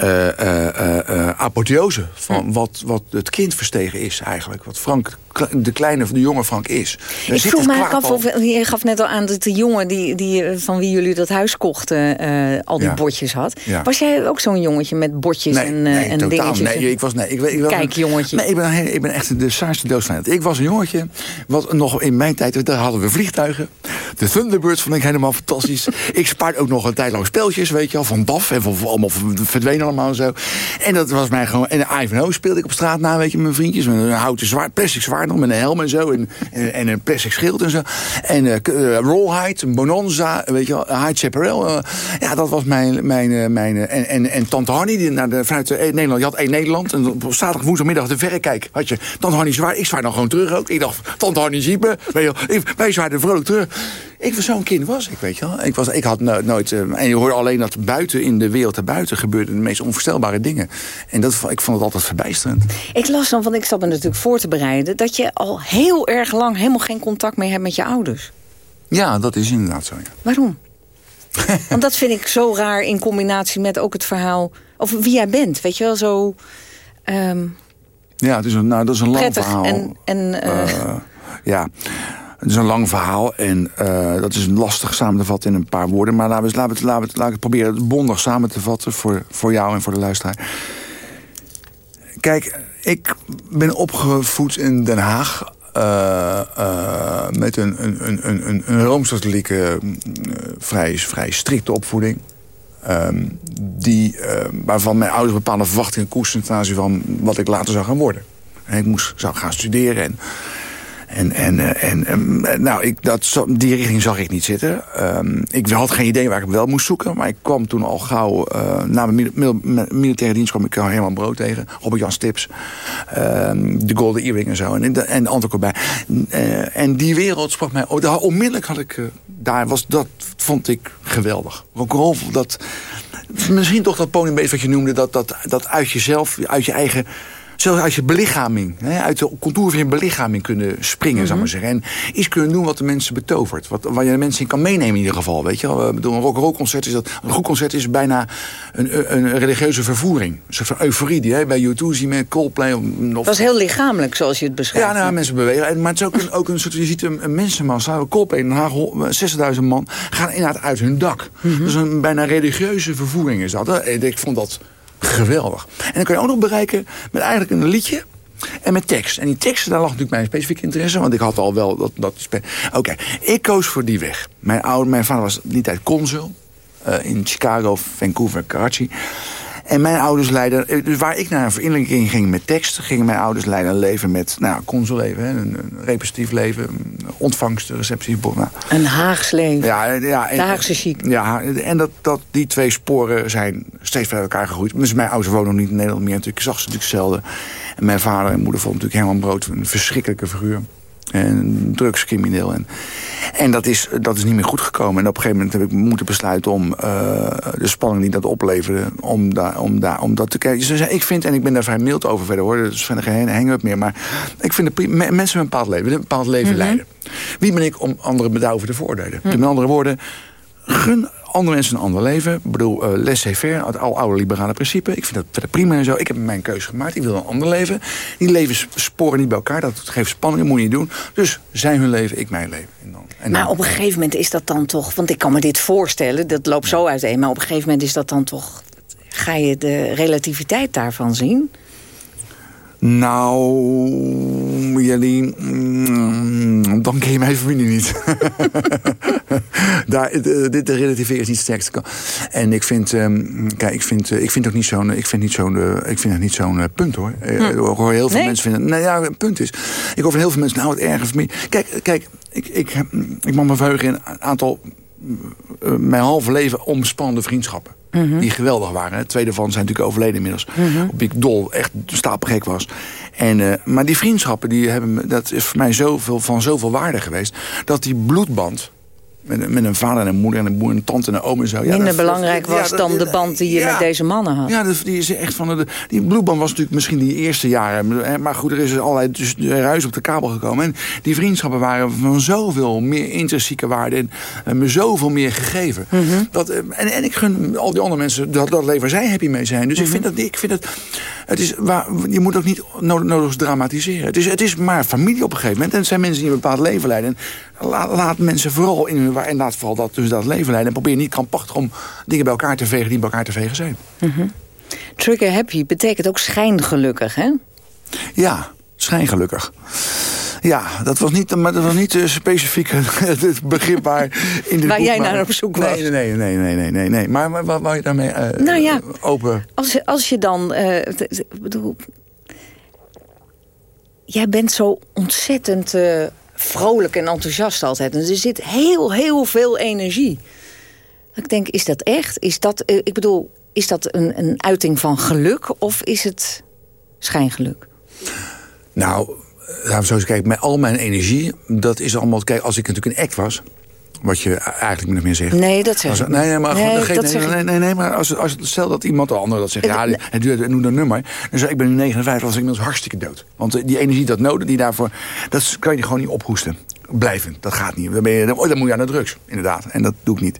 uh, uh, uh, apotheose van wat, wat het kind verstegen is eigenlijk. Wat Frank, de kleine, de jonge Frank is. Ik vroeg me af, of, je gaf net al aan dat de jongen die, die, van wie jullie dat huis kochten... al die ja. bordjes had. Ja. Was jij ook zo'n jongetje met bordjes nee, en, nee, en totaal, dingetjes? Nee, ik was, nee, ik, ik was Kijk, jongetje. Nee, ik ben, ik ben echt de saaiste doodsvijand. Ik was een jongetje, wat nog in mijn tijd... daar hadden we vliegtuigen. De Thunderbirds vond ik helemaal fantastisch. ik spaarde ook nog een tijd lang speltjes, weet je wel, van DAF. En van, allemaal verdwenen allemaal en zo. En dat was mij gewoon... En Ivanhoe speelde ik op straat na, weet je, met mijn vriendjes. Met een houten zwaard, plastic zwaard nog, met een helm en zo. En, en, en een plastic schild en zo. En uh, uh, Rollhide, Bonanza, weet je wel, Hyde Chaparral. Ja, dat was mijn... mijn, mijn en, en, en Tante Hanny, die naar de, vanuit Nederland, je had één Nederland. En op zaterdag, woensdagmiddag de verrekijk had je Tante Hanny zwaar. Ik zwaar dan gewoon terug ook. Ik dacht, Tante Hanny ziet. Weet je wel, wij zwaarden vrolijk terug. Ik was zo'n kind was ik, weet je wel. Ik, was, ik had no nooit... Uh, en je hoorde alleen dat buiten in de wereld daarbuiten gebeurden de meest onvoorstelbare dingen. En dat, ik vond het altijd verbijsterend. Ik las dan, want ik zat me natuurlijk voor te bereiden... dat je al heel erg lang helemaal geen contact meer hebt met je ouders. Ja, dat is inderdaad zo, ja. Waarom? want dat vind ik zo raar in combinatie met ook het verhaal... over wie jij bent, weet je wel, zo... Um, ja, het is een, nou, dat is een lang verhaal. En, en, uh... Uh, ja... Het is een lang verhaal en uh, dat is lastig samen te vatten in een paar woorden. Maar laten we, we, laten we, proberen het bondig samen te vatten voor, voor jou en voor de luisteraar. Kijk, ik ben opgevoed in Den Haag uh, uh, met een, een, een, een, een Rooms-Katholieke vrij, vrij strikte opvoeding. Um, die, waarvan mijn ouders bepaalde verwachtingen koesten ten aanzien van wat ik later zou gaan worden. En ik moest, zou gaan studeren en en, en, en, en nou, ik, dat, die richting zag ik niet zitten. Um, ik had geen idee waar ik wel moest zoeken. Maar ik kwam toen al gauw... Uh, na mijn mil, mil, militaire dienst kwam ik Herman Brood tegen. Robert Jan Stips. Um, de Golden Earring en zo. En, en Anton Corbijn. Uh, en die wereld sprak mij... Oh, onmiddellijk had ik... Uh, daar was, dat vond ik geweldig. Rock'n'roll, dat... Misschien toch dat podiumbeest wat je noemde... Dat, dat, dat uit jezelf, uit je eigen zelfs uit je belichaming, hè, uit de contour van je belichaming kunnen springen, mm -hmm. zou maar zeggen. En iets kunnen doen wat de mensen betovert. Wat, waar je de mensen in kan meenemen in ieder geval. Weet je een rock'n'roll concert is dat. Een goed concert is bijna een, een religieuze vervoering. Een soort van euforie die hè, bij U2 zie met Coldplay. Of, dat was heel lichamelijk, zoals je het beschrijft. Ja, nou, mensen bewegen. Maar het is ook een, ook een soort, je ziet een, een mensenmassa. Coldplay in Den Haag, 60.000 man, gaan inderdaad uit hun dak. Mm -hmm. Dus een bijna religieuze vervoering is dat. Ik vond dat geweldig. En dan kan je ook nog bereiken met eigenlijk een liedje en met tekst. En die teksten, daar lag natuurlijk mijn specifieke interesse. Want ik had al wel dat... dat Oké, ik koos voor die weg. Mijn, oude, mijn vader was die tijd consul. In Chicago, Vancouver, Karachi. En mijn ouders leiden... Dus waar ik naar een verinnerlijking ging met tekst... gingen mijn ouders leiden een leven met... Nou, consulleven, een, een repetitief leven. Ontvangst, receptie. Nou. Een Haags leven. Ja, ja, de Haagse chic. Ja, en dat, dat, die twee sporen zijn steeds bij elkaar gegroeid. Dus mijn ouders wonen nog niet in Nederland meer. Natuurlijk, ik zag ze natuurlijk zelden. En mijn vader en moeder vonden natuurlijk Herman Brood een verschrikkelijke figuur. En drugscrimineel. En, en dat, is, dat is niet meer goed gekomen. En op een gegeven moment heb ik moeten besluiten om de spanning die dat opleverde... om, daar, om, daar, om dat te kijken. ik vind, en ik ben daar vrij mild over verder hoor... is verder geen hang-up meer. Maar ik vind dat mensen met een bepaald leven, een bepaald leven mhm. leiden. Wie ben ik om anderen daarover te veroordelen? Mhm. Met andere woorden, gun andere mensen een ander leven. Ik bedoel, uh, laissez-faire, het al oude liberale principe. Ik vind dat verder prima en zo. Ik heb mijn keuze gemaakt. Ik wil een ander leven. Die levens sporen niet bij elkaar. Dat geeft spanning, dat moet je niet doen. Dus zij hun leven, ik mijn leven. En dan, en maar op een gegeven moment is dat dan toch... Want ik kan me dit voorstellen, dat loopt zo uiteen. Maar op een gegeven moment is dat dan toch... Ga je de relativiteit daarvan zien? Nou, jullie, mm, dan ken je mijn familie niet. Daar, dit de relativeren is niet sterk. En ik vind, um, kijk, ik vind, ik vind ook niet zo'n, ik vind niet zo'n, ik vind het niet zo'n punt hoor. Hm. Ik hoor heel veel nee? mensen vinden, nou ja, het punt is, ik hoor van heel veel mensen, nou wat erg mij. Kijk, kijk, ik, ik, ik mag me verheugen in een aantal, mijn halve leven omspannende vriendschappen. Mhm. Die geweldig waren. Twee daarvan zijn natuurlijk overleden inmiddels. Mm Op ik dol, echt stapelgek was. En, uh, maar die vriendschappen, die hebben, dat is voor mij zoveel, van zoveel waarde geweest... dat die bloedband met, met een vader en een moeder en een broer en een tante en een oom en zo. Ja, Minder belangrijk was dan de band die je met deze mannen had. Ja, die, is echt van de, die bloedband was natuurlijk misschien die eerste jaren. Maar goed, er is allerlei dus ruis op de kabel gekomen. En die vriendschappen waren van zoveel meer intrinsieke waarde. En, en me zoveel meer gegeven. Mhm. dat, eh, en, en ik gun al die andere mensen dat, dat leven waar zij happy mee zijn. Dus ik mhm. vind dat, ik vind dat, het is, waar, je moet ook niet nodig, nodig dramatiseren. Het is, het is maar familie op een gegeven moment. En het zijn mensen die een bepaald leven leiden. En laat, laat mensen vooral in hun en laat vooral dat, dus dat leven leiden. En probeer niet krampachtig om dingen bij elkaar te vegen die bij elkaar te vegen zijn. Mm Trigger happy betekent ook schijngelukkig, hè? Ja, schijngelukkig. Ja, dat was niet, maar dat was niet uh, specifiek het begrip waar in de Waar jij naar op zoek was. Nee, nee, nee, nee, nee, nee, nee. Maar, maar waar, je daarmee uh, nou ja, open... Als, als je dan... Uh, bedoel, jij bent zo ontzettend vrolijk en enthousiast altijd. En er zit heel, heel veel energie. Ik denk, is dat echt? Is dat, eh, ik bedoel, is dat een, een uiting van geluk of is het schijngeluk? Nou, laten we zo eens kijken. Met al mijn energie, dat is allemaal... Kijk, als ik natuurlijk een act was... Wat je eigenlijk of meer zegt. Nee, dat zeg ik Nee, nee, maar, nee, nee, nee, nee, nee, maar als, als, stel dat iemand de ander dat zegt... ja, en doe een nummer. Dan zeg ik ben nu 59, was ik inmiddels hartstikke dood. Want eh, die energie, dat nodig, die daarvoor... dat kan je gewoon niet ophoesten. Blijven, dat gaat niet. Dan, ben je, dan, dan moet je aan de drugs, inderdaad. En dat doe ik niet.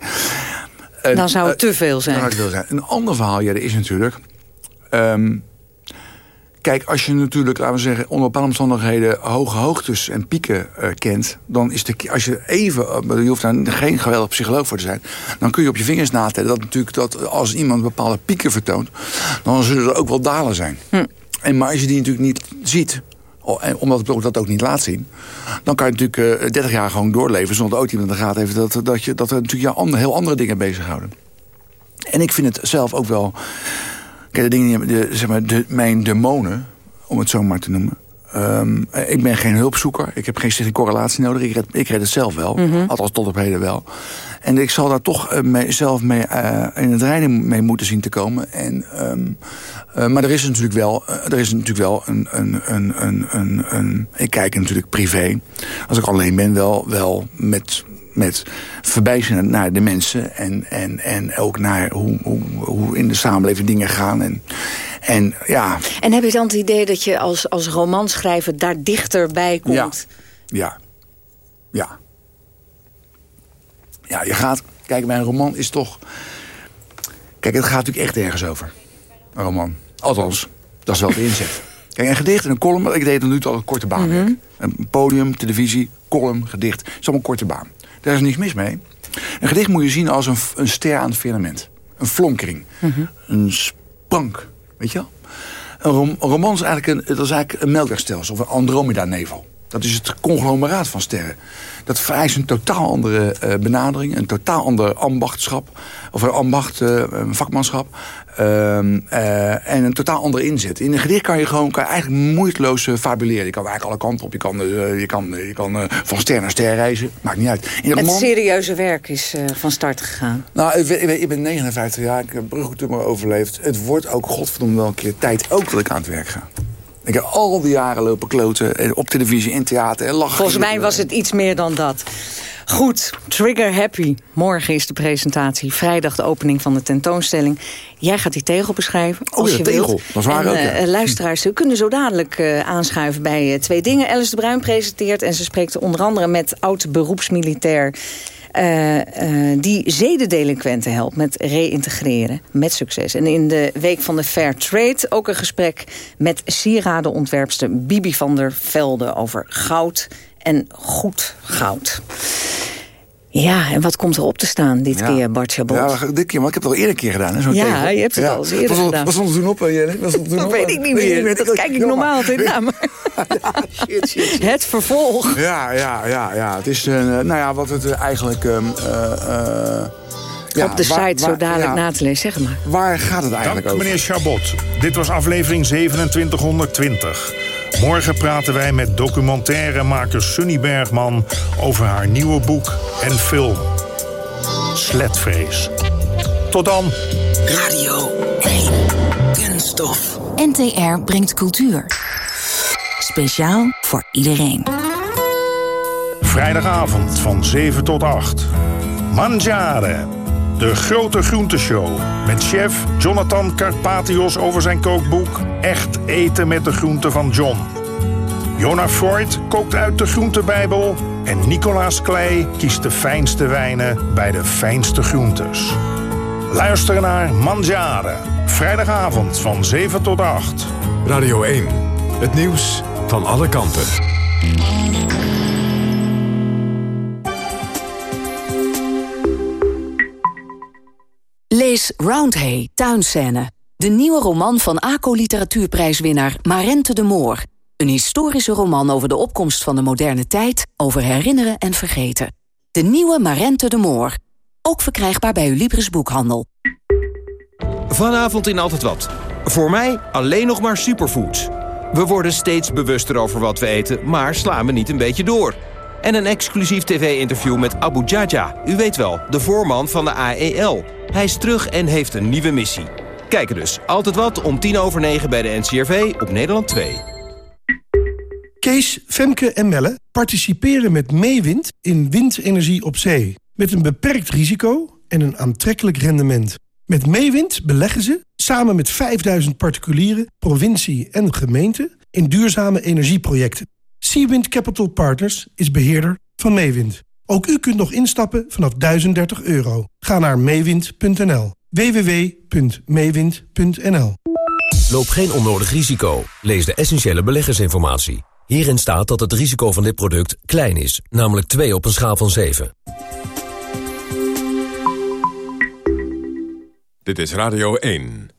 dan zou het te veel zijn. Dan zou het veel zijn. Een ander verhaal ja, is natuurlijk... Um, Kijk, als je natuurlijk, laten we zeggen, onder bepaalde omstandigheden hoge hoogtes en pieken uh, kent, dan is de, als je even, uh, je hoeft daar geen geweldig psycholoog voor te zijn, dan kun je op je vingers natellen dat natuurlijk dat als iemand bepaalde pieken vertoont, dan zullen er ook wel dalen zijn. Hm. En maar als je die natuurlijk niet ziet, omdat het dat ook niet laat zien... dan kan je natuurlijk uh, 30 jaar gewoon doorleven... zonder ooit iemand in de gaten heeft... dat, dat, je, dat er natuurlijk heel andere dingen bezighouden. En ik vind het zelf ook wel Kijk, de dingen, de, zeg maar, de, mijn demonen, om het zo maar te noemen. Um, ik ben geen hulpzoeker. Ik heb geen stichting correlatie nodig. Ik red, ik red het zelf wel. Mm -hmm. Althans tot op heden wel. En ik zal daar toch uh, mee, zelf mee, uh, in het rijden mee moeten zien te komen. En, um, uh, maar er is natuurlijk wel, er is natuurlijk wel een, een, een, een, een, een... Ik kijk natuurlijk privé. Als ik alleen ben, wel, wel met met verbijzingen naar de mensen. En, en, en ook naar hoe, hoe, hoe in de samenleving dingen gaan. En, en, ja. en heb je dan het idee dat je als, als romanschrijver daar dichterbij komt? Ja. Ja. Ja. Ja, je gaat... Kijk, mijn roman is toch... Kijk, het gaat natuurlijk echt ergens over. Een roman. Althans, dat is wel de inzet. Kijk, een gedicht en een column, ik deed het nu al een korte baan. Mhm. Een podium, televisie, column, gedicht. Het is allemaal een korte baan. Daar is niks mis mee. Een gedicht moet je zien als een, een ster aan het firmament. Een flonkering. Mhm. Een sprank. Weet je wel? Een, roman is eigenlijk een, dat is eigenlijk een melkwegstelsel. Of een Andromeda-nevel. Dat is het conglomeraat van sterren. Dat vereist een totaal andere uh, benadering. Een totaal ander ambachtschap. Of een ambacht, uh, vakmanschap. Ehm, eh, en een totaal andere inzet. In een gedicht kan je gewoon kan je eigenlijk moeiteloos fabuleren. Je kan eigenlijk alle kanten op. Je kan, je kan, je kan van ster naar ster reizen. Maakt niet uit. In het serieuze werk is van start gegaan. Nou, ik, ik, ik, ben 59 jaar. Ik heb Bruggetummer overleefd. Het wordt ook godverdomme wel een keer tijd ook dat ik aan het werk ga. Ik heb al die jaren lopen kloten op televisie, in theater en lachen. Volgens mij was het iets meer dan dat. Goed, Trigger Happy. Morgen is de presentatie. Vrijdag de opening van de tentoonstelling. Jij gaat die tegel beschrijven. Oh ja, je tegel. Wilt. Dat is waar en, ook, ja. uh, luisteraars kunnen zo dadelijk uh, aanschuiven bij uh, Twee Dingen. Alice de Bruin presenteert en ze spreekt onder andere met oud-beroepsmilitair... Uh, uh, die zedendelinquenten helpt met reïntegreren. Met succes. En in de week van de Fair Trade ook een gesprek met sieradenontwerpster Bibi van der Velde over goud en goed goud. Ja, en wat komt er op te staan dit ja. keer, Bart Chabot? Ja, dit keer, maar ik heb het al eerder een keer gedaan. Hè, ja, tegel. je hebt het ja. al eens eerder wat, gedaan. Wat stond er toen op, er toen dat op? weet ik niet meer. Nee, dat kijk ik normaal altijd naar. Maar... ja, shit, shit, shit. Het vervolg. Ja, ja, ja, ja. Het is, uh, nou ja, wat het uh, eigenlijk... Um, uh, ja, op de waar, site waar, zo dadelijk ja, na te lezen, zeg maar. Waar gaat het eigenlijk Dank, over? meneer Chabot. Dit was aflevering 2720. Morgen praten wij met documentairemaker Sunny Bergman... over haar nieuwe boek en film. Sletvrees. Tot dan. Radio 1. Kunststof. NTR brengt cultuur. Speciaal voor iedereen. Vrijdagavond van 7 tot 8. Mangiare. De grote groenteshow. Met chef Jonathan Carpatios over zijn kookboek... Echt eten met de groenten van John. Jonah Freud kookt uit de groentebijbel... en Nicolaas Klei kiest de fijnste wijnen bij de fijnste groentes. Luister naar Mangiare. Vrijdagavond van 7 tot 8. Radio 1. Het nieuws van alle kanten. Lees Roundhay, Tuinscène. De nieuwe roman van ACO Literatuurprijswinnaar Marente de Moor. Een historische roman over de opkomst van de moderne tijd... over herinneren en vergeten. De nieuwe Marente de Moor. Ook verkrijgbaar bij uw Libris boekhandel. Vanavond in Altijd Wat. Voor mij alleen nog maar superfoods. We worden steeds bewuster over wat we eten, maar slaan we niet een beetje door. En een exclusief tv-interview met Abu Jaja. U weet wel, de voorman van de AEL. Hij is terug en heeft een nieuwe missie. Kijken dus. Altijd wat om tien over negen bij de NCRV op Nederland 2. Kees, Femke en Melle participeren met Meewind in windenergie op zee. Met een beperkt risico en een aantrekkelijk rendement. Met Meewind beleggen ze, samen met 5000 particulieren, provincie en gemeente... in duurzame energieprojecten. Seawind Capital Partners is beheerder van Meewind. Ook u kunt nog instappen vanaf 1030 euro. Ga naar meewind.nl. www.meewind.nl Loop geen onnodig risico. Lees de essentiële beleggersinformatie. Hierin staat dat het risico van dit product klein is, namelijk 2 op een schaal van 7. Dit is Radio 1.